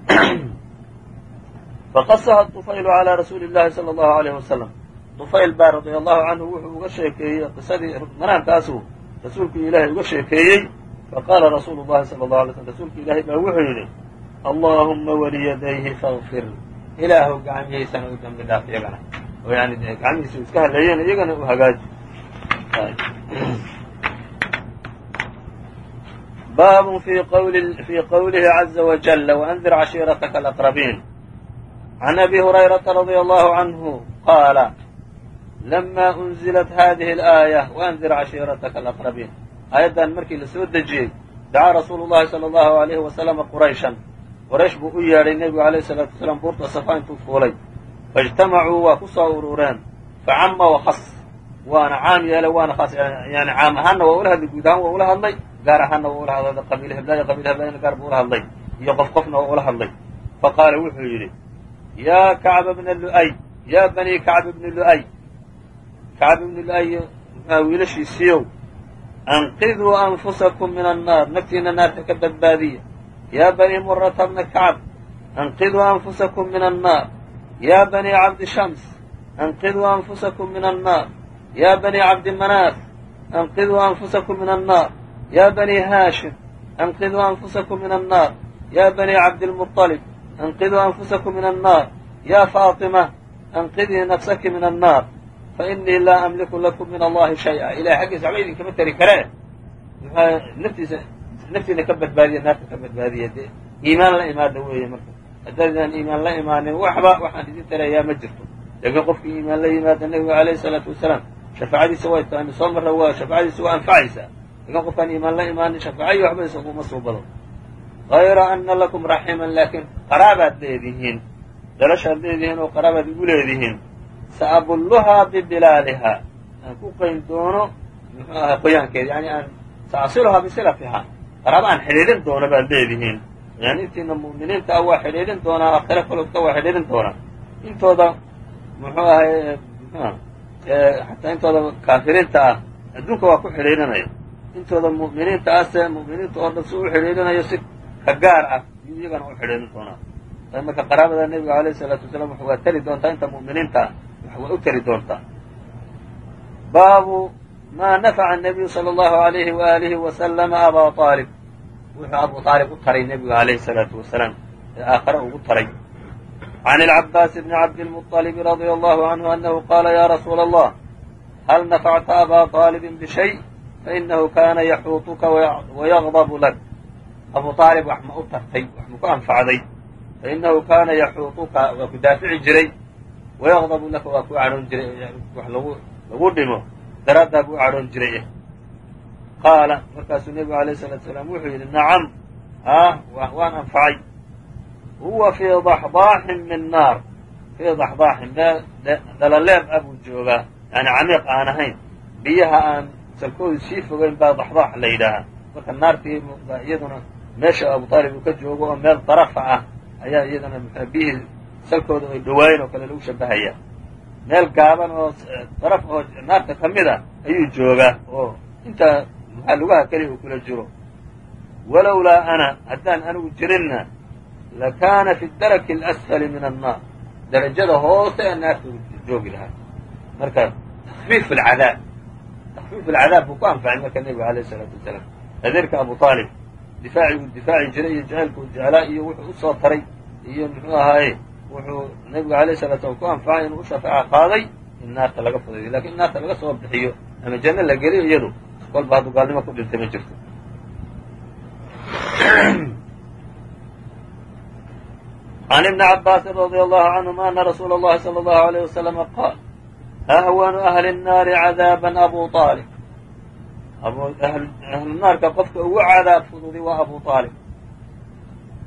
faqasaha طufaylu calىa rasuuli llahi salى allahu alayh wasalam طufayl baa radia allahu canhu wuxuu uga sheekeeyey qisadii manaamkaasuu rasuulkii ilaahay uga sheekeeyey faqaala rasuulu llahi sala allahu alay slm rasuulki ilaahay baa wuxuu yidhi allaahumma waliyadayhi fagfir ilaahu gacmihiisana u dambi dhaaf iyagana oo yani gacmihiisa iska hadleeyeen iyagana u hagaaji baabun fii qawlihi caza wajalla waandir cashiirataka alaqrabiin can abi hurayrata radia allahu canhu qaala lama unzilat hadihi alaaya waandir cashiirataka alaqrabiin aayaddan markii la soo dejiyey dacaa rasuulu llahi sala allahu alayhi wasalama qurayshan. Qoraysh buu u yeedhay nebigu alayhi salaatu wasalaam buurta safa intuu fuulay. Faijtamacuu waa ku soo urureen. Facama wakhas waana caam yeelay waana khas yani caam ahaanna waa ula hadlay guud ahaan waa ula hadlay gaar ahaanna waa ula hadlay qabiil heblaaya qabiil heblaayana gaar buu ula hadlay iyo qof qofna waa ula hadlay. Faqaala wuxuu yidhi yaa kacba bna lu'ay yaa banii kacb ibni lu'ay kacb ibni lu'ay wiilashiisiiyow anqiduu anfusakum min annaar naftiina naarta ka badbaadiya. Yaa banii murata bna kacb anqiduu anfusakum min annaar. Yaa banii cabdi shams anqiduu anfusakum min annaar yaa banii cabdi manaaf anqiduu anfusakum min annaar yaa banii haashim anqiduu anfusakum min annaar yaa banii cabdilmuطalib anqiduu anfusakum min annaar yaa faatima anqidii nafsaki min annaar fainii laa amliku lakum min allahi shay-a ilahay xaggiisa waxba idinkama tari karee naftiisa naftiina ka badbaadiya naarta ka badbaadiya dee iimaan la imaada weeye marka haddaydaan iimaan la imaanin waxba waxaan idin tarayaa ma jirto laakiin qofkii iimaan la yimaada nebigu alayhi salaatu wasalaam shafaacadiisa way taani soo marra waa shafaacadiisa waa anfacaysaa laakiin qofkaan iimaan la imaanin shafaacayo waxba isaguma suubado hayra ana lakum raximan laakiin qaraabaad leedihiin dalashaad leedihiin oo qaraabaad igu leedihiin saabulluhaa bibilaaliha aan ku qayn doono muxuu ahay qoyaankeeda yani aan saasiluhaa bisilatihaa qaraaba aan xidhiidhin doono baad leedihiin yani intiina mu'miniinta ah waa xidhiidhin doonaa aakhiro kalodka waa xidhiidhin doonaa intooda muxuu ahay xataa intooda kaafiriinta ah adduunka waa ku xidhiidhinaya intooda mu'miniinta ahse mu'miniinta oo dhan si u xidhiidhinayo si ka gaar ah ayuu iyagana u xidhiidhin doonaa marka qaraabada nebiga alayh isalaatu wasalaam waa tari doontaa inta mu'miniinta ah waa u tari doontaa baabu maa nafaca anabiyu sala allahu alayhi waaalihi wasalama abaa aalib wuxuu abu aalib u taray nebigu alayhi salaatu wasalaam ee aakhare ugu taray can ilcabaasi bni cabdiilmuطalibi radia allahu canhu anahu qaala yaa rasuula allah hal nafacta abaa aalibin bishay fainahu kaana yaxuutuka wayaqdabu lak abu aalib wax ma u tartay wax ma ku anfacday fainahu kaana yaxuutuka waa ku daafici jiray wayaqdabu laka waa ku cahoon jiray wax lagu dhimo daraaddaa buu cadhoon jiray qaala markaasuu nebigu alayh salaatu salaam wuxuu yidhi nacam ah waan anfacay huwa fii daxdaaxin min naar fii daxdaaxin meel dhalaleeb ah buu joogaa yani camiiq aan ahayn biyaha aan salkoodu sii fogeyn baa daxdaax la yidhaahaa marka naartii iyaduna meesha abu aalib uu ka joogo oo meel darafa ah ayaa iyadana biyihii salkooda ay dhawaayen oo kale lagu shabahaya meel gaaban oo daraf oo naarta ka mid a ayuu joogaa oo intaa maxaa lugaha keliya uu kula jiro walowlaa ana haddaan anigu jirinna lakaana fi daraki alasfali min annaar darajada hoose ee naarta joogi lahaa marka takfiif alcadaab takfiif alcadaab buu ku anfacay marka nebiga alayh isalaatu wasalaam adeerka abu aalib difaaci uu difaaci jiray iyo jacaylka uu jeclaa iyo wuxuu u soo taray iyo muxuu ahaaye wuxuu nebigu alayh salatu slam ku anfacay inuu u shafaaca qaaday in naarta laga fudaydiyo laakiin in naarta laga soo bixiyo ama janno la geliyo iyadu kolba hadduu gaalnimo ku dhintay ma jirto can ibni cabaasin radia allahu canhuma ana rasuula allahi sala allahu alayh wasalama qaal ahwanu ahli nnaari cadaaban abu aalib ahlunaarka qofka ugu cadaab fududi waa abu aalib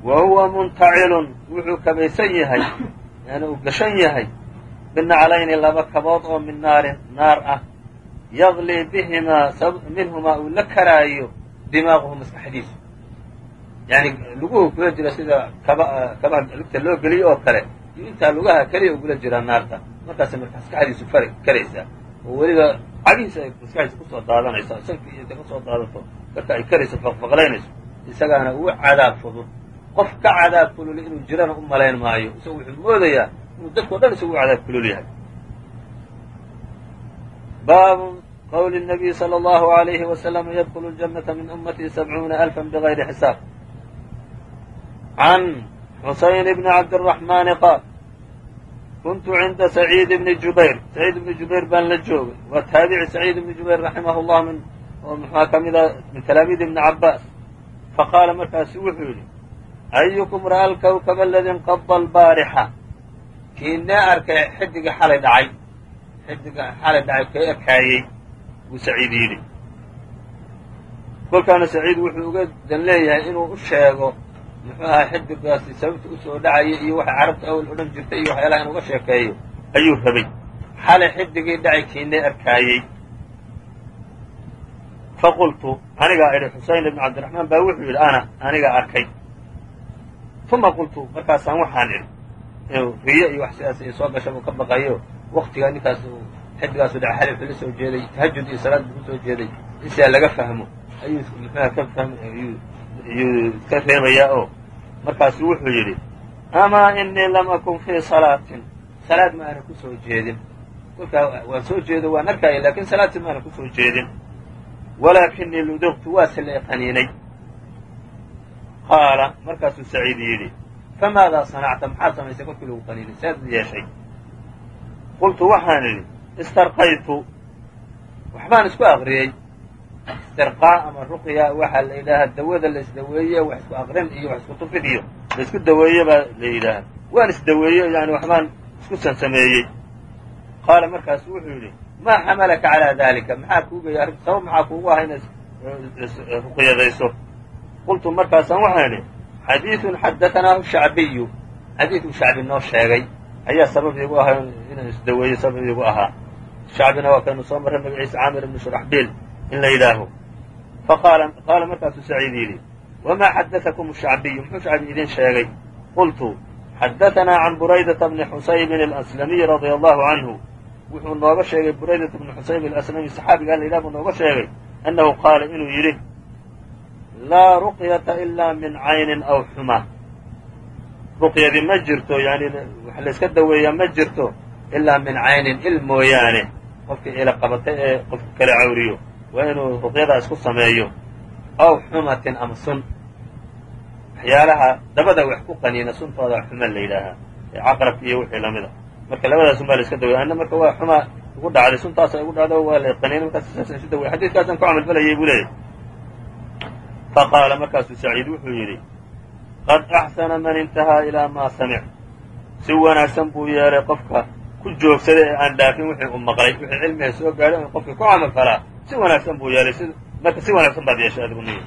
wa huwa muntacilun wuxuu kabaysan yahay yani uu gashan yahay binaclayni laba kabood oo min naarin naar ah yadlii bihimaa minhumaa uu la karaayo dimaaquhu maskaxdiisu yani luguhu kula jira sida kaba lugta loo geliyo oo kale iyo intaa lugaha keliya gula jira naarta. Markaas marka maskaxdiisu karaysaa oo weliba cagihiisa ay maskaxdiisa ku soo daadanayso isankii intay ka soo daadanto marka ay karayso faqfaqlaynayso isagaana uu cadaab fudud qof ka cadaab kululi inuu jirana u malayn maayo isagu wuxuu moodayaa inuu dadko dhan isagu u cadaab kulul yahay. Baabu qawli nabiy sala allahu alayhi wasalama yadkulu ljanata min ummatii sabcuuna alfan bigayri xisaab. عn xusayn بn cabdالرحمن qاal kuntu cinda سعيid بn jubayr سعيid بn jubayr baan la joogay waa taabici سعيid بn jubayr raximah الlah oo mxua ka mida min talaamiid ibn cabaas faqaala markaasu wuxuu yidhi أyukm ra'a اlkوkb اladي انqضa الbaarixa kiinee arkay xidigii xalay dhacay xidiga xalay dhacay kee ekaayey buu saciid yidhi kolkaana saciid wuxuu uga dan leeyahay inuu u sheego muxuu ahaa xidigaasi sababta u soo dhacaya iyo waxa carabta awal odhan jirtay iyo waxyaalaha inuga sheekeeyo ayuu rabay. Xalay xidigii dhacay kiinee arkaayey. Faqultu anigaa idhi xusayn ibn cabdiraxmaan baa wuxuu yidhi ana anigaa arkay uma qultu markaasaan waxaan idhi inuu riyo iyo wax sidaas ay soo gasha uu ka baqayo. Waktigaa ninkaas xidigaasu dhaca xalay wuxuu la soo jeeday tahajud iyo salaad buu ku soo jeeday. Insiaa laga fahmo. Ayuu muxuha ka fahm ayuu ka reebayaa oo markaasu wuxuu yidhi amaa inii lam akun fii salaatin. Salaad ma aanan ku soo jeedin. Kolkaa waan soo jeedo waan arkaya laakiin salaadti ma aanan ku soo jeedin. Walaakinii ludiqtu waase la qaniinay. Qaala markaasuu saciid yidhi famaadaa sanacta? Maxaad samaysay kolkii lagu qaniinay? Seed yeeshay. Qultu waxaan idhi istarqaytu. Waxbaan isku aqriyey istirqaa ama ruqya waxaa la yidhaahaa dawada la isdaweeye wax isku aqrin iyo wax isku tufid iyo la isku daweeye baa la yidhaahaa waan isdaweeye yani waxbaan isku sansameeyey. Qaala markaasu wuxuu yidhi maa xamalaka calaa dalika maxaa kuugaya arrin sabab maxaa kuugu aha inaad ruqyadayso? Qultu markaasaan waxaan idhi xadiidun xadatanaahu shacbiyu. Xadiid uu shacbi noo sheegay. Ayaa sabab iigu ahaa inaan isdaweeyo sabab iigu ahaa. Shacbina waa kaynu soo marray magaciisa caamir ibnu shuraxbiil in la yidhaaho. Qaala markaasuu saciid yidhi wamaa xadatakum shacbiyu? Muxuu shacbi idin sheegay. Qultu xadatanaa can buraydata bni xusaymin alaslamiy radia allahu canhu. Wuxuu nooga sheegay buraydata bni xusaym alaslami saxaabigaa la yidhah buu nooga sheegay annahu qaala inuu yidhi laa ruqyata ilaa min caynin aw xuma. Ruqyadii ma jirto yani wax layska daweeyaa ma jirto ilaa min caynin il mooyaane. Qofkii ila qabatay ee qofka kala cawriyo waa inuu ruqyadaa isku sameeyo. Aw xumatin ama sun. Waxyaalaha dabada wax ku qaniina suntooda xuma la yidhaahaa ee caqrabka iyo wixii la mid a marka labadaasun baa la iska anna marka waa xuma ugu dhacday suntaasa ugu dhacdo waa la qaniina markaas isu xadiiskaasaan ku camal falayay buu leeyahy faqaala markaasuu saciid wuxuu yidhi qad axsana man intahaa ilaa maa samic. Si wanaagsan buu yeelay qofka ku joogsaday ee aan dhaafin wixii uu maqlay wixii cilmiga soo gaadhay in qofkii ku camal falaa si wanaagsan buu yeelay si marka si wanaagsan baad yeeshay adigu niy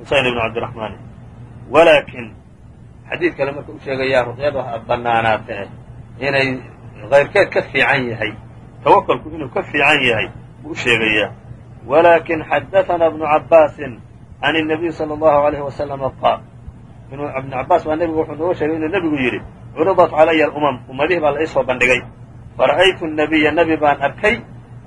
xusayn ibnu cabdiraxmaan walaakin xadiid kale marka u sheegayaa ruqyada bannaanaata eh inay kayrkeed ka fiican yahay tawakalku inuu ka fiican yahay buu u sheegayaa walaakin xadaثana bnu cabaasin can الnabiy salى اllahu عalayhi wasalama qaal ibn cabaas baa nebigu wuxuu nooga sheegay inuu nebigu yidhi curidat calaya alumam ummadihii baa la iisoo bandhigay fara'aytu الnabiya nebi baan arkay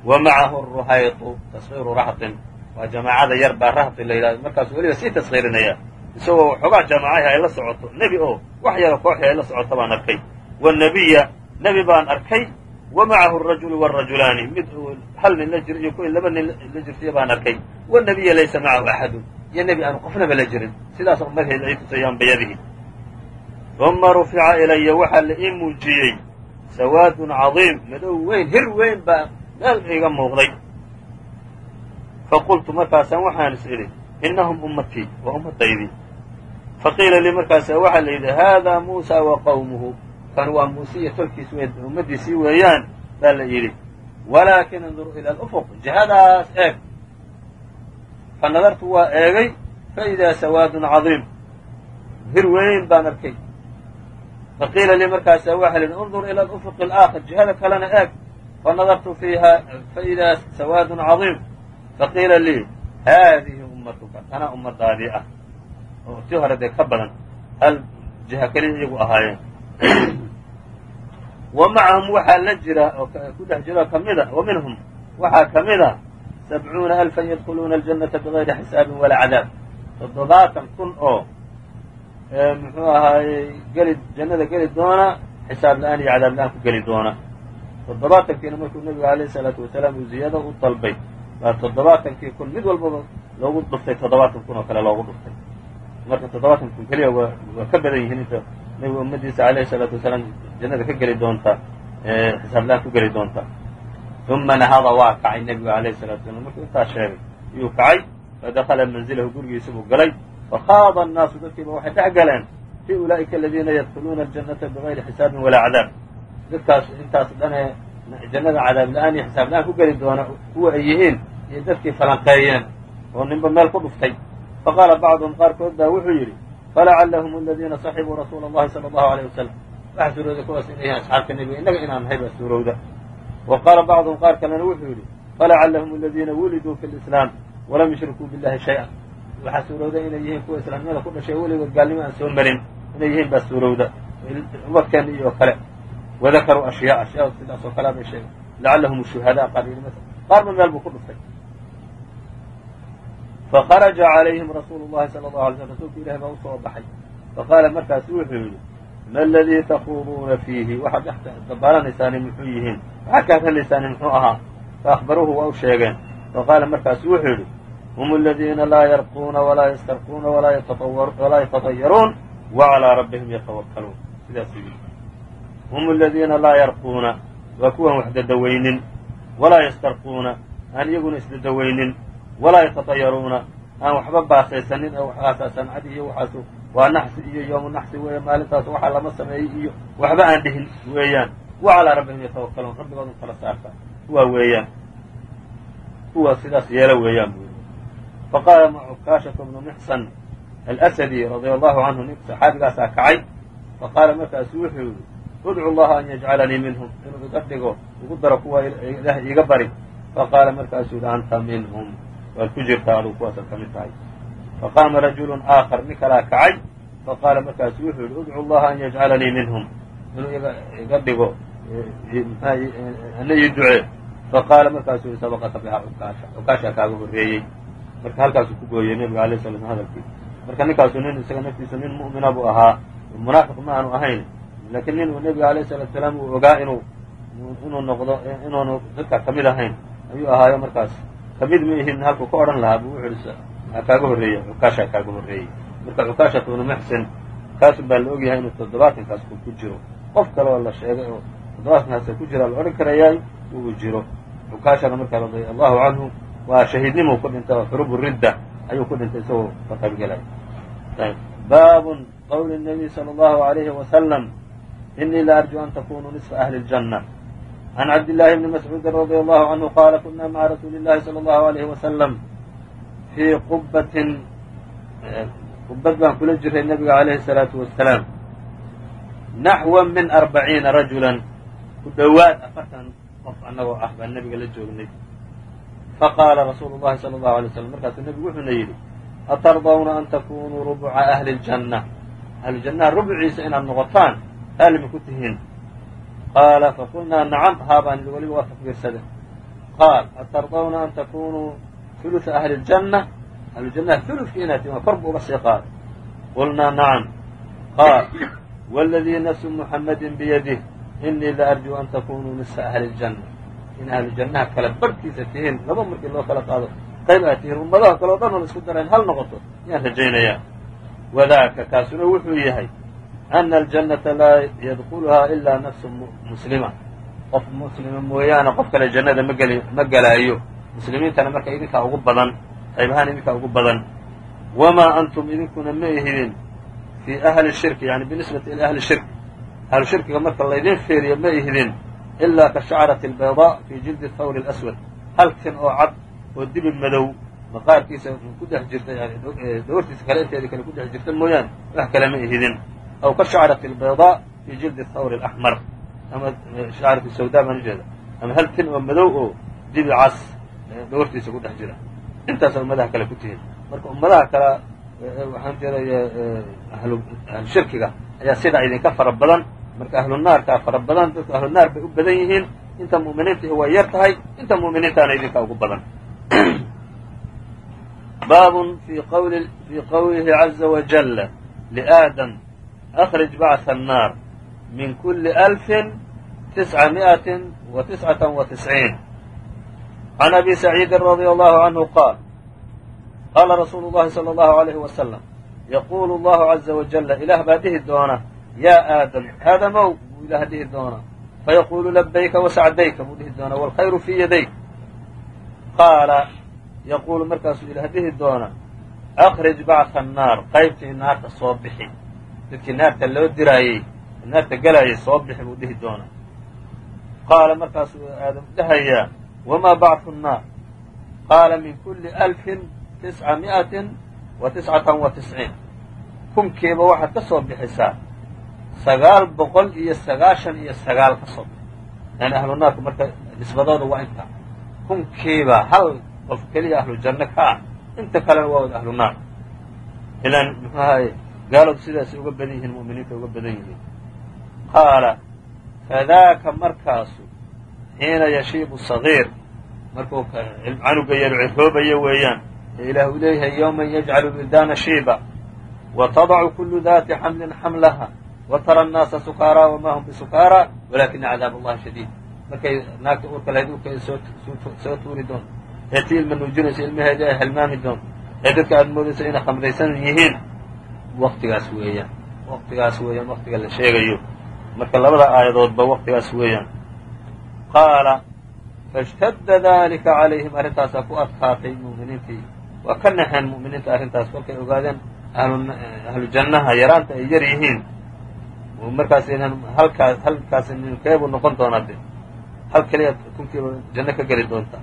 wa macahu ruhaytu tashiiru rahdin waa jamaacada yar baa rahdi la yidhahdo. Markaasuu weliba sii tashiirinaya isagoo xoogaa jamaacahi ay la socoto nebi oo wax yaro kooxii ay la socoto baan arkay. Wanabiya nebi baan arkay. Wa macahu arajulu warajulaani mid uu hal nin la jiro iyo kuwii laba nin la jirtiya baan arkay. Wanabiya laysa macahu axadun. Iyo nebi aanu qofnaba la jirin. Sidaas madheed ay tusayaan bayadihii uma rufica ilaya waxaa la ii muujiyey. Sawaadun cadiim. Madow weyn hir weyn baa meel iga muuqday. Faqultu markaasaan waxaan is idhi inahum ummatii waa ummadaydii faqiila lii markaasa waxaa la yidhi haadaa muusa wa qowmuhu kan waa muuse iyo tolkiis ummaddiisii weeyaan baa la yidhi walaakin induru ila alufuq jihadaas eeg. Fa nadartu waa eegay faidaa sawaadun cadiim hir weyn baan arkay. Faqiila lii markaasa waxaa la yidhi undur ila alufuqi alaakhar jihada kalena eeg fanadartu fiiha faidaa sawaadun cadiim faqiila lii haadihi ummatuka tanaa ummadaadii ah oo tii hore dee ka badan hal jiha keliya iyagu ahaayeen wa macahum waxaa la jira oo ku dhex jiro kamida wa minhum waxaa ka mid a sabcuuna alfan yadkhuluuna aljannata bigayri xisaabin walaa cadaab toddobaatan kun oo muxuu ahaayey geli jannada geli doona xisaab la'aan iyo cadaab la'aan ku geli doona toddobaatankiina markuu nebigu alayh isalaatu wasalaam uu ziyado u dalbay. Baa toddobaatankii kun mid walbaba loogu dhuftay toddobaatan kun oo kale loogu dhuftay marka toddobaatan kun keliya waa waa ka badan yihiin inta nebiga ummadiisa alayhi salaatu wasalaam jannada ka geli doonta xisaab la'aan ku geli doonta. Uma nahada waa kacay nebigu alayhi salatu wasalam markuu intaas sheegay iyuu kacay fadakala manzilahu gurigiisa buu galay fakhaada annaasu dadkiiba waxay dhex fi ulaa'ika aladiina yadkhuluuna aljannata bigayri xisaabin walaa cadaab dadkaas intaas dhanee jannada cadaab la'aan iyo xisaab la'aan ku geli doona kuwa ay yihiin iyo dadkii falanqeeyeen oo ninba meel ku dhuftay. Faqaala bacduhum qaarkood baa wuxuu yidhi falacallahum aladiina saxibuu rasuula allahi sala allahu alayh wasalam waxaa suurowda kuwaas inay yihiin asxaabta nebiga innaga inaan nahay baa suurowda wa qaala bacduhum qaar kalena wuxuu yidhi falacallahum aladiina wuliduu fi lislaam walam yushrikuu billahi shay-an. Waxaa suurowda inay yihiin kuwa islaamnimada ku dhashay weligood gaalnimo aan soo marin inay yihiin baa suurowda ubadkeena iyo kale wadakaruu ashyaa ashyaa sidaas oo kalea bay sheegay lacallahum shuhadaa qaar yidhi masa qaarba meel buu ku dhuftay fakharaja calayhim rasuulu llahi sala allahu alay slm rasuulku ilahi baa u soo baxay faqaala markaasu wuxuu yidhi ma aladii taquuduuna fiihi waxaad dabaalanaysaani muxuu yihiin waxaad ka hadlaysaani muxuu ahaa faakbaruuhu waa u sheegeen faqaala markaasu wuxuu yidhi hum aladiina laa yarquuna walaa yastarquuna walaa yatatayaruun wacalaa rabbihim yatawakkaluun yidhi hum aladiina laa yarquuna waa kuwan wax dadawaynin walaa yastarquuna aan iyaguna isdadawaynin walaa yatatayaruuna aan waxba baasaysanin oo waxaasaa sancadi iyo waxaasu waa naxsi iyo yoomu naxsi weeye maalintaas waxaa lama sameeyey iyo waxba aan dhihin weeyaan wa rabbihim yatawakkaluun rabbigoodan kala saarta kuwaa weeyaan kuwa sidaas yeelo weeyaan buu yidhi faqaama cukaashatu bnu mixsan alasadi radia allahu canhu nin saxaabigaasaa kacay faqaala markaasu wuxuu yidhi udcu llaha an yajcalanii minhum. Inuu iga dhigo igu daro kuwa ilaah iiga bari. Faqaala markaasuu yidhi anta minhum. Waad ku jirtaa adugu kuwaasaad ka mid tahay. Faqaama rajulu aakhar nin kalaa kacay. Faqaala markaasu wuxuu yidhi udcu llaha an yajcalanii minhum. Inuu iga dhigo ana ii ducee faqaala markaasuu yidhi sabaqaka bihaa cukaasha cukaashaa kaaga horreeyey. Marka halkaasuu ku gooyey nebiga alay slam hadalkii. Marka ninkaasu nin isaga naftiisa nin mu'mina buu ahaa. Munaafiq ma aanu ahayn laakiin nin uu nebiga alayh salaatu salaam uu ogaa inuu inuu noqdo inuunu dadka ka mid ahayn ayuu ahaayo markaas ka mid ma ihin halkuu ka odhan lahaa buu wuxu hi kaaga horreeyey cukaashaa kaaga horreeyey marka cukaashata bnu muxsin kaasun baa la ogyahay inuu toddobaatankaas ku jiro qof kale oo la sheegay oo toddobaatankaasaa ku jiraa la odhan karayaay inuu jiro cukaashana markaa radia allahu canhu waa shahiidnimuu ku dhintay oo xurubu ridda ayuu ku dhintay isagoo ka qaybgelay baabun qowli nabiy sala allahu alayhi wasalam inii la arju an takunuu nisfa ahli اljanة can cabdillahi bni mascuudi radi allahu canhu qaala kuna maca rasuuli اllahi salى اllahu alayhi wasalam fii qubatin qubad baan kula jiray nabiga alayhi الsalaatu wasalaam naxwa min arbaciina rajula ku dhowaad afartan qof annagoo ah baan nebiga la joognay faqaala rasuulu llahi sala allahu alay slam markaasuu nebigu wuxuuna yidhi atardawna an takunuu rubuca ahli ljanna ahlujannaha rubciisa inaad noqotaan raalli ma ku tihiin qaala faqulnaa nacam haabaan weliba waa takbiirsadeen qaal atardawna an takunuu ثuluثa ahli الjanة ahlujannaha ثulufki inaad tihin kor bu uga sii qaaday qulnaa nacam qaal wاladii nafsu muxamadi biyadih inii la arjuu an takunuu nisa ahli الjanة in ahlu jannaha kale barhkiisa tihiin laba markii loo kala qaado qayb aad tihiin ummadaha kale o dhan oo la isku darayn hal noqoto yaan rajaynayaa wadaaka kaasuna wuxuu yahay ana aljannata laa yadkuluhaa ilaa nafsu muslima qof muslima mooyaane qof kale jannada mageli ma gelaayo muslimiintana marka idinkaa ugu badan qayb ahaan idinkaa ugu badan wamaa antum idinkuna ma ihidin fii ahli shirki yani binisbati ila ahli shirk ahlu shirkiga marka laydin fiiriyo ma ihidin ilaa ka shacrati albaydaa fii jildi thawri اlaswad hal tin oo cad oo dibin madow maqaarkiisa ku dhex jirta yani dawartiisa kale inteeda kale ku aw ka shacrati albaydaa fii jildi thawri alaxmar ama shacrati sawdaa baan ujeeda ama hal tin oo madow oo dibi cas dawartiisa ku dhex jira intaasa ummadaha kale ku tihin marka ummadaha kale waxaan jeedaya ahlu shirkiga ayaa sidaa idinka fara badan marka ahlu naarkaa fara badan dadku ahlu naar bay u badan yihiin inta mu'miniinta waa yar tahay inta mu'miniintaana idinka ugu badan akrij bacثa الnaar min kuli alfin tisca miئatin wa tiscata wa tisciin can abi saciidin radia allahu canhu qaal qaala rasuulu llahi salى allahu alayhi wasalam yaquulu allahu caza wajalla ilaah baa dhihi doona yaa aadam aadamow buu ilaah dhihi doonaa fayaquulu labayka wasacdayka buu dhihi doonaa waalkhayru fii yadayk qaala yaquulu markaasuu ilaah dhihi doonaa akrij bacثa annaar qaybtii naarta soo bixi dadkii naarta loo diraayey naarta galayay soo bixi buu dhihi doonaa. Qaala markaasuu aadam dhahayaa wamaa bacfu nnaar? Qaala min kulli alfin tisca mi'atin wa tiscatan wa tisciin. Kunkiiba waxaad ka soo bixisaa sagaal boqol iyo sagaashan iyo sagaal ka soo bixi. Yani ahlu naarku marka nisbadooda waa inta kunkiiba hal qof keliya ahlu janno ka ah. Inta kalena waa wada ahlu naar. Ilaan muxuahaye ahaye gaaladu sidaasay uga badan yihiin mu'miniinta uga badan yihiin. Qaala fadaaka markaasu xiina yashiibu sagiir. Markuu canuga yaru ciroobayo weeyaan ee ilaah uu leeyahay yowman yajcalu wildaana shiiba wa tadacu kulu daati xamlin xamlaha wa tara annaasa sukaaraa wamaa hum bisukaaraa walaakina cadaab allahi shadiid. Markay naagta uurka lahayd uurkeeda soo tuuri doonto ee tii ilma nuujinayso ilmaheeda ay halmaami doonto ee dadka aad moodayso inay khamraysan yihiin waktigaas weeyaan waktigaas weeyaan waktiga la sheegayo. Marka labada aayadoodba waktigaas weeyaan. Qaala faاshtadda dalika calayhim arrintaasaa ku adkaatay mu'miniintii. Waa ka naxeen mu'miniinta arrintaas kolkay ogaadeen ahlu jannaha yaraanta ay yar yihiin. Markaas halkaas halkaas ninkeebuu noqon doonaa de hal keliya kunkiiba janno ka geli doontaa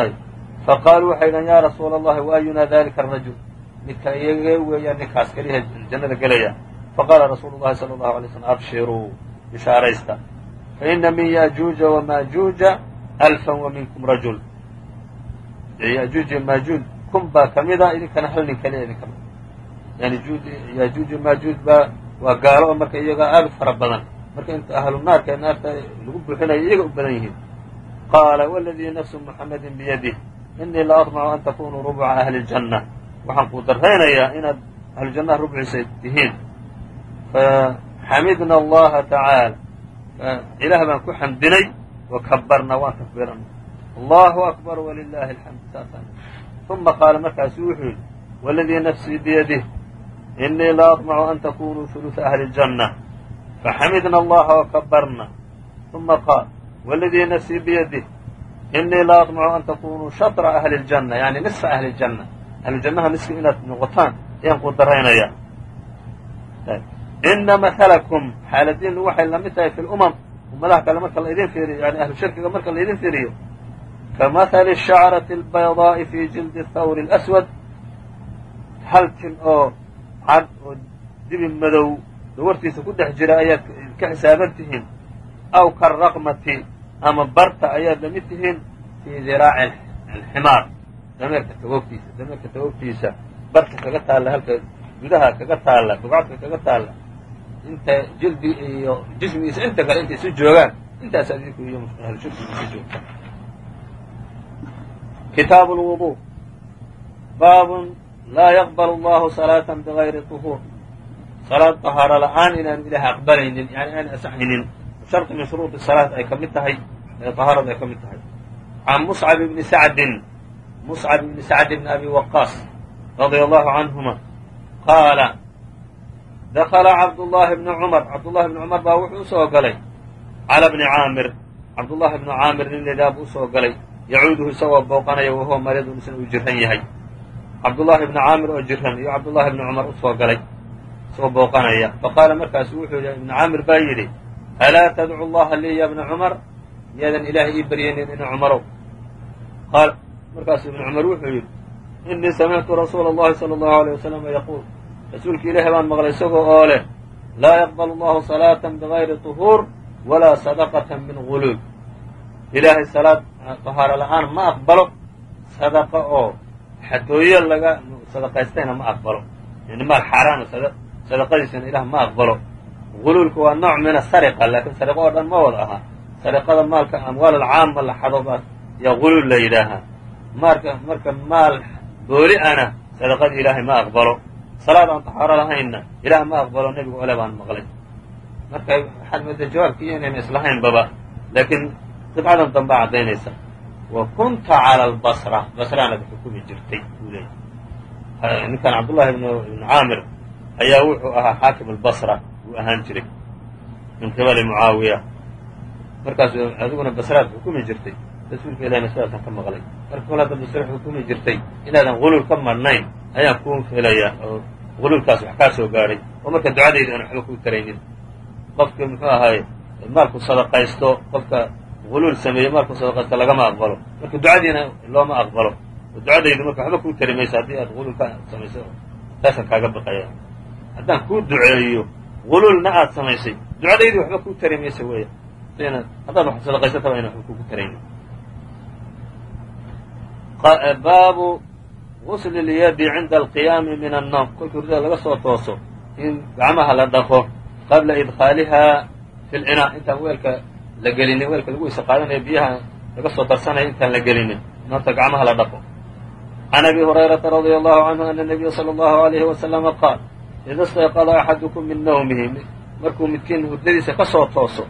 ayb faqaaluu waxay dhahan yaa rasuula allahi waayunaa dalika arajul midka iyagee weeyaan ninkaas keliya jannada gelaya faqaala rasuulu llahi sala allahu alay slm abshiruu bishaaraysta faina min yajuuja wamaajuuja alfan wa minkum rajul. Yajuuj maajuuj kun baa ka mid a idinkana hal nin keliya idinka mid yani yajuuj maajuuj baa waa gaalo oo marka iyagaa aad fara badan. Marka inta ahlu naarka naarta lagu buuxinayo iyaga u badan yihiin. Qaala waladii nafsu muxamedin biyadih inii la aطmacu an takunuu rubca ahli اljanna waxaan kuu daraynayaa inaad ahlujannaha rubciisa tihiin faxamidna allaha tacaala ilaah baan ku xamdinay wakabarna waan takbiranay allahu akbar walilahi alxamd saasaan uma qaala markaasu wuxuu yidhi waladii nafsii biyadih inii la aطmacu an takunuu ثuluثa ahli اljanna faxamidna allaha wakabarna uma qaal waladii nafsii biyadih inii la aطmacu an takunuu shatra ahli اljanna yani nisfa ahli اljanna ahlujannaha niski inaad noqotaan ayaan kuu daraynayaa ina mahalkum xaaladiinu waxay la mid tahay fi lumam ummadaha kale marka laydin fiiriyo yani ahlu shirkiga marka laydin fiiriyo kamahali shacrati albaydaa'i fi jildi thawri اlaswad hal tin oo cad oo dibi madow dawartiisa ku dhex jira ayaad ka xisaaban tihiin aw karaqmati ama barta ayaad la tihiin fii diraaci alximaar dameerka tagoogtiisa dameerka tagoogtiisa barta kaga taalla halka gudaha kaga taalla bugcadka kaga taalla inta jildi iyo jismigiisa inta kale intay isu joogaan intaas adinku iyo ahlushirkigu isu joogta kitaab lwudu baabun laa yaqbal allahu salaata bigayri طuhuur salaad طahaaro la'aan inaanu ilaah aqbalaynin yani aan asaxaynin shardi min shuruudi salaat ay ka mid tahay طahaarada ay ka mid tahay can muscab bni sacdin muscab bni sacd bni abi waqaas radia allahu canhuma qaala dakla cabdullaahi bni cumar cabdullahi bni cumar baa wuxuu u soo galay cala bni caamir cabdullahi bni caamir nin laydhaha buu u soo galay yacuuduhu isagoo booqanaya wahuwa maridun isna uu jiran yahay cabdullaahi bni caamir oo jiran iyo cabdullahi bni cumar u soo galay isagoo booqanaya faqaala markaasu wuxuu yidhi ibni caamir baa yidhi alaa tadcu allaha lii ya bna cumar miyaadan ilaahay ii baryaynin ina cumarow markaasu ibni cumar wuxuu yidhi inii samictu rasuula allahi sala allahu aleyh wasalama yaquul. Rasuulka ilaahay baan maqlay isagoo oo leh laa yaqbal allahu salaatan bigayri طuhuur walaa sadaqata min guluul ilaahay salaad طahaaro la'aan ma aqbalo sadaqa oo xatooyo laga sadaqaystayna ma aqbalo. Yani maal xaaraana sadaqadiisana ilaah ma aqbalo. Guluulka waa nooc min asariqa laakiin sariqo oo dhan ma wada aha sariqada maalka amwaal alcaama la xado baa yaa guluul la yidhaahaa marka maal booli ana sadaqada ilaahay ma aqbalo. Salaad aan طahaaro lahaynna ilaah ma aqbalo nebigu ole baan maqlay. Marka waxaad moodaa jawaabkiiyo inayna islahaynbaba laakiin qibcadan dambaa caddaynaysa wa kunta cala albasra. Basraanad xukumi jirtay buu leeyay ninkan cabdullahi ibnu caamir ayaa wuxuu ahaa xaakim albasra buu ahaan jiray. Min qibali mucaawiya. Markaasu adiguna basraad xukumi jirtay rasuulka ilahina sidaasaan ka maqlay. Marka kol hadda basra xukumi jirtay inaadan guluul ka marnayn ayaan kuu filayaa oo guluulkaas wax kaa soo gaadhay oo marka ducadayda aan waxba kuu taraynin. Qofka muxuu ahaaye maalku sadaqaysto qofka guluul sameeye maalku sadaqaysto lagama aqbalo. Marka ducadiina looma aqbalo. Oo ducadaydu marka waxba kuu tari mayso haddii aad guluul ka samayso taasaan kaaga baqaya. Haddaan kuu duceeyo guluulna aad samaysay ducadaydu waxba kuu tari mayso weya haddaad wax sadaqaysataba ayna waxba kugu taraynin baabu gusl اlyadi cinda alqiyaami min annowm kolkii hurdada laga soo tooso in gacmaha la dhaqo qabla idkhaalihaa fi lcinaa intaan weelka la gelinin weelka lagu isa qaadanayo biyaha laga soo darsanayo intaan la gelinin in horta gacmaha la dhaqo. Can abi hurayrata radia allahu canhu ana nabiya salى allahu alayhi wasalama qaal ida stayqada axadukum min nawmihi. Markuu midkiin hurdadiisa ka soo tooso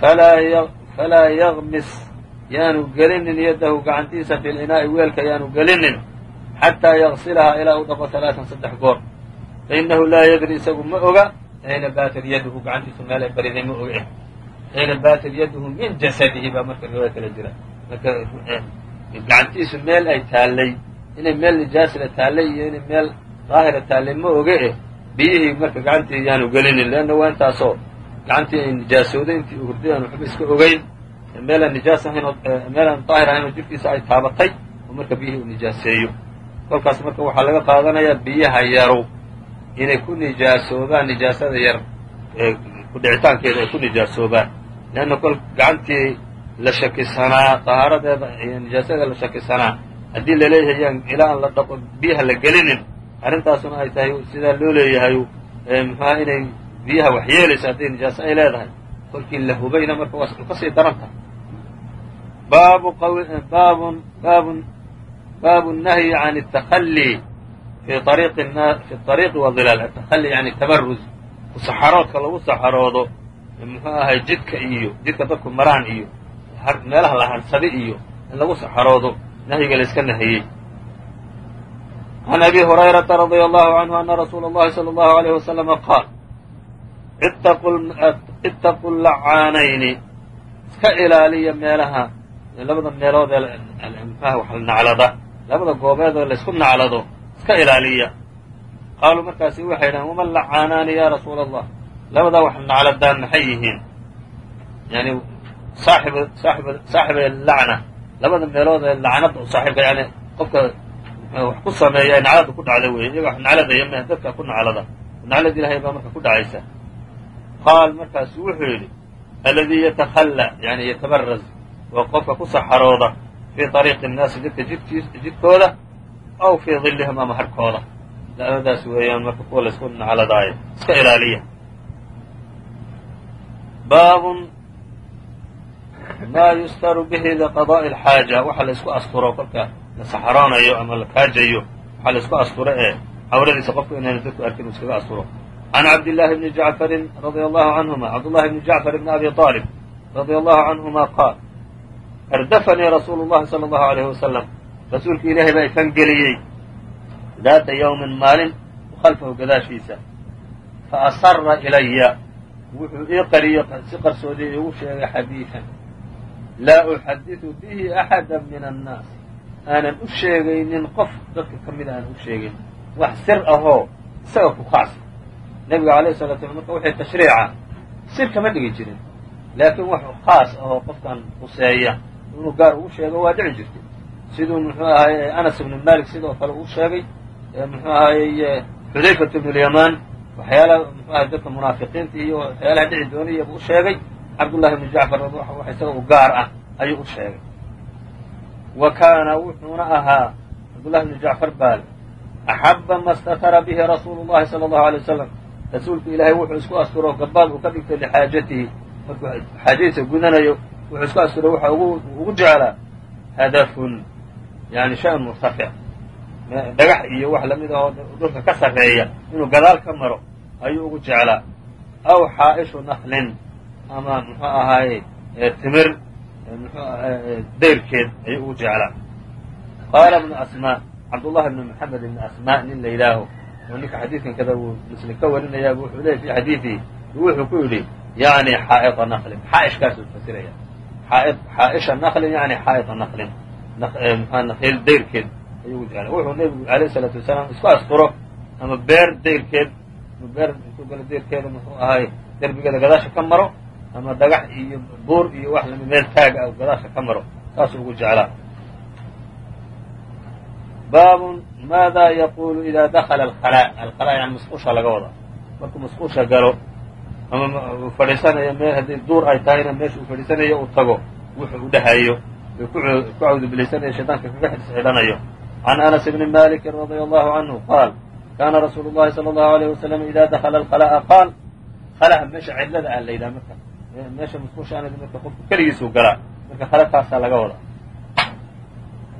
falaa yagmis yaanu gelinin yadahu gacantiisa fi linaa'i weelka yaanu gelinin xataa yagsilahaa ilaa u dhaqo alaaan saddex goor. Fainahu laa yadri isagu ma oga ayna baatat yaduhu gacantiisu meel ay bariday ma oga ayna baatat yaduhu min jasadihi baa marka riwaaya kala jira. Marka gacantiisu meel ay taallay inay meel nijaasla taallay iyo inay meel daahira taallay ma oge eh biyihii marka gacantii yaanu gelinin leanna waa intaasoo gacantii ay nijaasooday intii hurday aan waxba iska ogeyn meelaan nijaas ahayn oo meelaan daahir ahayn oo jirkiisa ay taabatay oo marka biyihii uu nijaaseeyo. Kolkaas marka waxaa laga qaadanayaa biyaha yaru inay ku nijaasoobaan nijaasada yar ee kudhicitaankeeda ay ku nijaasoobaan. Leanna kol gacantii la shakisanaa tahaaradeeda iyo nijaasada la shakisanaa. Haddii la leeyahay yaan ilaa aan la dhaqo biyaha la gelinin arrintaasuna ay tahay sidaa loo leeyahay muxuaha inay biyaha waxyeelayso hadday nijaaso ay leedahay kolkii la hubayna marka waa kasii daran tahay baabu baabun baabun baabu الnahyi can التakalي fi ariiqi fi طariiqi wadilaal atakali yani tabaruz kusaxaroodka lagu saxaroodo muxuu ahay jidka iyo jidka dadku maraan iyo meelaha la harsada iyo in lagu saxaroodo nahyiga la iska nahiyey can abi hurayrata radia allahu canhu ana rasuula اllahi salى اllahu عalيyh waslama qaal ittaqu lacaanayni iska ilaaliya meelaha labada meelood ee mxuaha wax naclada labada goobeed oo laysku naclado iska ilaaliya. Qaaluu markaasi waxay yidhahen waman lacaanaani ya rasuula allah labadaa wax nacladaan maxay yihiin? Yani saaxib saaxib saaxiba lacna labada meelood ee lacnada saaxiibka yani qofka wax ku sameeya ay naclada ku dhacda weeye iyaga wax nacladaya mah dadka ku naclada. Naclad ilahay baa marka ku dhacaysa qaal markaasu wuxuu yidhi aladii yatakhala yani yatabaraz waa qofka ku saxarooda fii ariiqi الnaasi dadka jidkooda aw fii dilihim ama harkooda labadaas weeyaan marka kuwa laysku nacladaayo iska ilaaliya baabun maa yustaru bihi liqadaa'i alxaaja waxa la isku asturo kolka la saxaroonayo ama la kaajayo waxaa la isku asturo ee cawradiisa qofku inayna dadku arkin u iskaga asturo can cabdillaahi bni jacfarin radia allahu canhuma cabdullahi bni jacfar bni abi aalib radia allahu canhuma qaal ardafanii rasuulu llahi sala allahu alayhi wasalam rasuulki ilaahay baa ifangeliyey daata yowmin maalin khalfahu gadaashiisa fa asara ilaya wuxuu ii qariyey si qarsoodiya iigu sheegay xadiidan laa uxadidu bihi axada min annaas aanan u sheegaynin qof dadka ka mida aanan u sheegaynin wax sir ahoo isaga ku khaasa nebiga alayh salatu slam marka wixii tashriica. Sir kama dhigi jirin. Laakiin wax khaas ahoo qofkan huseeya inuu gaar ugu sheego waa dhici jirtay siduu muxuu ahaye anas ibnu malik sidoo kale uu sheegay muxuu ahaye xudayfat ibnu lyamaan waxyaalaha muxuu ahay dadka munaafiqiinta iyo waxyaalaha dhici doonayaba u sheegay. Cabdullahi ibnu jacfar wax isaga u gaar ah ayuu u sheegay. Wa kaana wuxuuna ahaa cabdullahi ibnu jacfar baale axaba ma statara bihi rasuulu llahi sala allahu alay wasalam rasuulku ilaahay wuxuu isku asturo gabaad uu ka dhigto lixaajatihi markuu xaajadiisa gudanayo wuxuu isku asturo waxa ugu jeclaa hadafun yani shay-un murtafic. Dhagax iyo wax la mid ahoo dhulka ka sarreeya inuu gadaal ka maro ayuu ugu jeclaa aw xaa'ishu naklin ama muxuu ahaaye timir dayrkeed ayuu ugu jeclaa qaala ibnu asmaa cabdullahi ibnu maxamed ibni asmaa nin la yidhaaho oo ninka xadiidkan kada uu muslim ka warinayaaba wuxuu leeyay fi xadiidihi wuxuu ku yidhi yani xaa'ida naklin xaaishkaasuu fasiraya xaaisha naklin yani xaa'ida naklin nakiil dayrkeed ayuu ugu jeclaa wuxuu nebigu alayh isalaatu wasalaam isku asturo ama beer dayrkeed beer intuu galo dayrkeeda muxuu ahaay derbigeeda gadaasha ka maro ama dhagax iyo buur iyo wax lami meel taag ah gadaasha ka maro saasuu ugu jeclaa baabun maada yaqulu ida dakala alkhalaa alkhalaa yani musqusha laga wada. Markuu musqusha galo ama uu fadhiisanayo meel haddii duur ay tahayna meesha uu fadhiisanayo uu tago wuxuu u dhahayo ku cawdubilaysanayo shaydaanka kaga xidhanayo. Can anas bni maliki radia allahu canhu qaal kaana rasuulu llahi sala allahu alayh wasalam ida dakala alkhala'a qaal khala'a meesha cidlada ah la yidhaha marka. Meesha musqusha anadi marka qofku keligiisuu galaa marka khala taasaa laga wada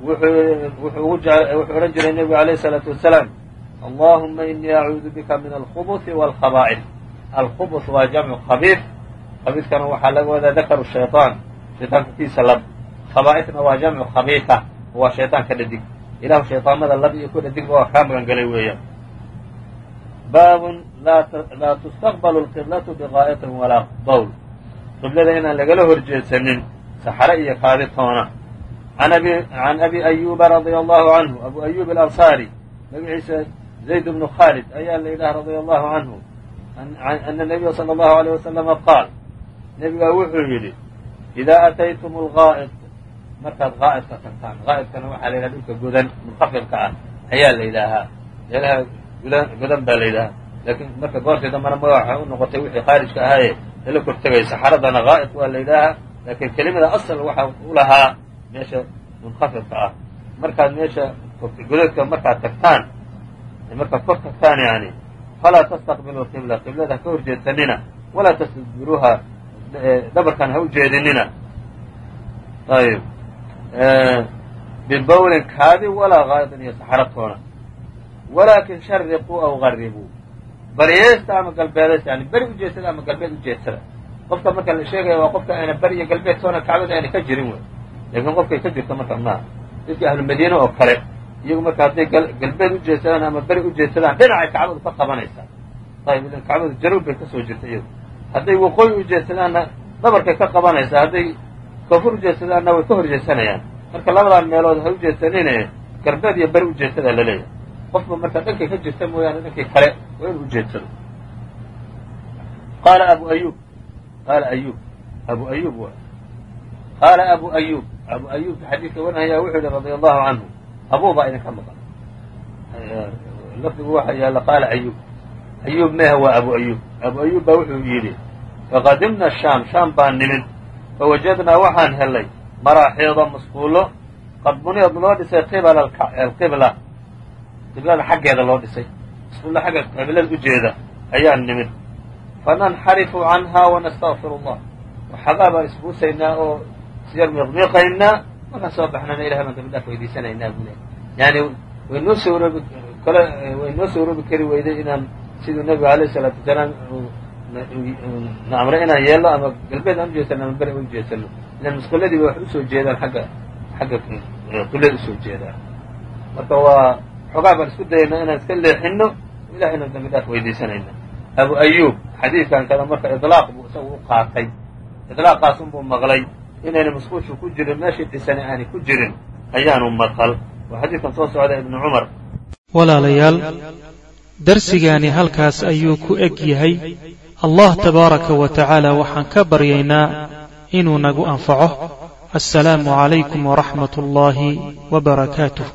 wuxuu odhan jiray nebigu alayh الsalaatu wasalaam allahuma inii acuudu bika min alkhubuثi wاlkhaba'if alkhubuث waa jamcu khabiif khabiifkana waxaa laga wadaa dakaru shayطaan shayطaanka kiisa lab khaba'ifna waa jamcu khabiifa waa shayطaanka dhadig ilahu shayطaamada lab iyo ku dhadigba waa kaa magan galay weeyaan baabun laa tustaqblu اlqiblatu biqaa'iطin walaa bawl qiblada inaan lagala horjeedsanin saxare iyo kaadi toona can abi ayuba radia allahu canhu abu ayub alansaari magaciisa zayd bnu khaalid ayaa la yidhaha radia allahu canhu ana nabiya sala allahu alayh wasalama qaal nebigaa wuxuu yidhi idaa ataytum algaa'id markaad gaa'idka tagtaan gaa'idkana waxaa la yidhaha dhulka godan munkhafidka ah ayaa la yidhaahaa meelaha godan baa la yidhahaa laakiin marka dambana magac waxay u noqotay wixii khaarijka ahaaye lala kortegay saxaradana gaa'id waa la yidhaahaa laakiin kelimada meesha munkhafidka ah. Markaad meesha godadka markaad tagtaan markaad kor tagtaan yani falaa tastaqbilu qibla qiblada ha ka horjeedsanina walaa tastadbiruuha dhabarkan ha u jeedinina. Ayb kaadi walaa gaa'idin iyo saxaratoona walaakin shariquu aw garibuu baryeesta ama galbeedaysta yani beri ujeedsada ama galbeed ujeedsada qofka marka la sheegaya waa qofka ayna beri iyo galbeed toona kacbada ayna ka jirin wey laakiin qofkay ka jirto marka maaha dadkii ahlu madiine oo kale iyagu marka hadday galbeed ujeedsadaan ama beri ujeedsadaan dhinacay kacbadu ka qabanaysaa ayb idan kacbadu januub bay ka soo jirta iyadu hadday waqooyi ujeedsadaanna dhabarkay ka qabanaysaa hadday koonfur ujeedsadaanna way ka horjeedsanayaan marka labadan meelood ha ujeedsanine galbeed iyo beri ujeedsadaa la leeyahay qofba marka dhankay ka jirta mooyaane dhankii kale waa inuu ujeedsado qaala abu ayub qaala ayub abu ayub qaala abu ayub abu ayubka xadiidka warinayaa wuxuu yihi radia allahu canhu abuu baa idinka maqan. Lafdigu waxa yaalla qaala ayub ayub meha waa abu ayub abu ayub baa wuxuu yidhi faqadimna shaam shaam baan nimid. Fawajadnaa waxaan helay maraaxiida masquulo qad buniyad loo dhisay qibala alqibla. Qiblada xaggeeda loo dhisay. Masquullo xagga qiblada ujeeda ayaan nimid. Fananxarifu canha wanastaqfir allah. Waxagaa baan isbuusaynaa oo isyar miiqmiiqaynaa markaan soo baxnana ilahay baan dambi dhaaf weydiisanaynaa buu leey yani way noo sawroobi kale way noo sawroobi kari weyday inaan siduu nebigu alayh isalaatu wasalaam na amray inaan yeelno ama galbeed aan ujeesano ama beri aan ilan musquladii ba wax u soo jeedaan agga xagga qiblada u soo jeedaan marka waa xoogaa baan isku dayaynaa inaan iska leexino ilahayna dambi dhaaf weydiisanayna abu ayub xadiidkan kada marka idlaaq buu isagu u qaatay. Idlaaqaas unbuu maqlay inayna musquushu ku jirin meeshii dhisani aanay ku jirin ayaanu maqal. Waa xadiidkan soo socda ibnu cumar. Walaalayaal darsigaani halkaas ayuu ku eg yahay. Allah tabaaraka wa tacaala waxaan ka baryaynaa inuu nagu anfaco. Assalaamu calaykum waraxmat ullaahi wa barakaatuh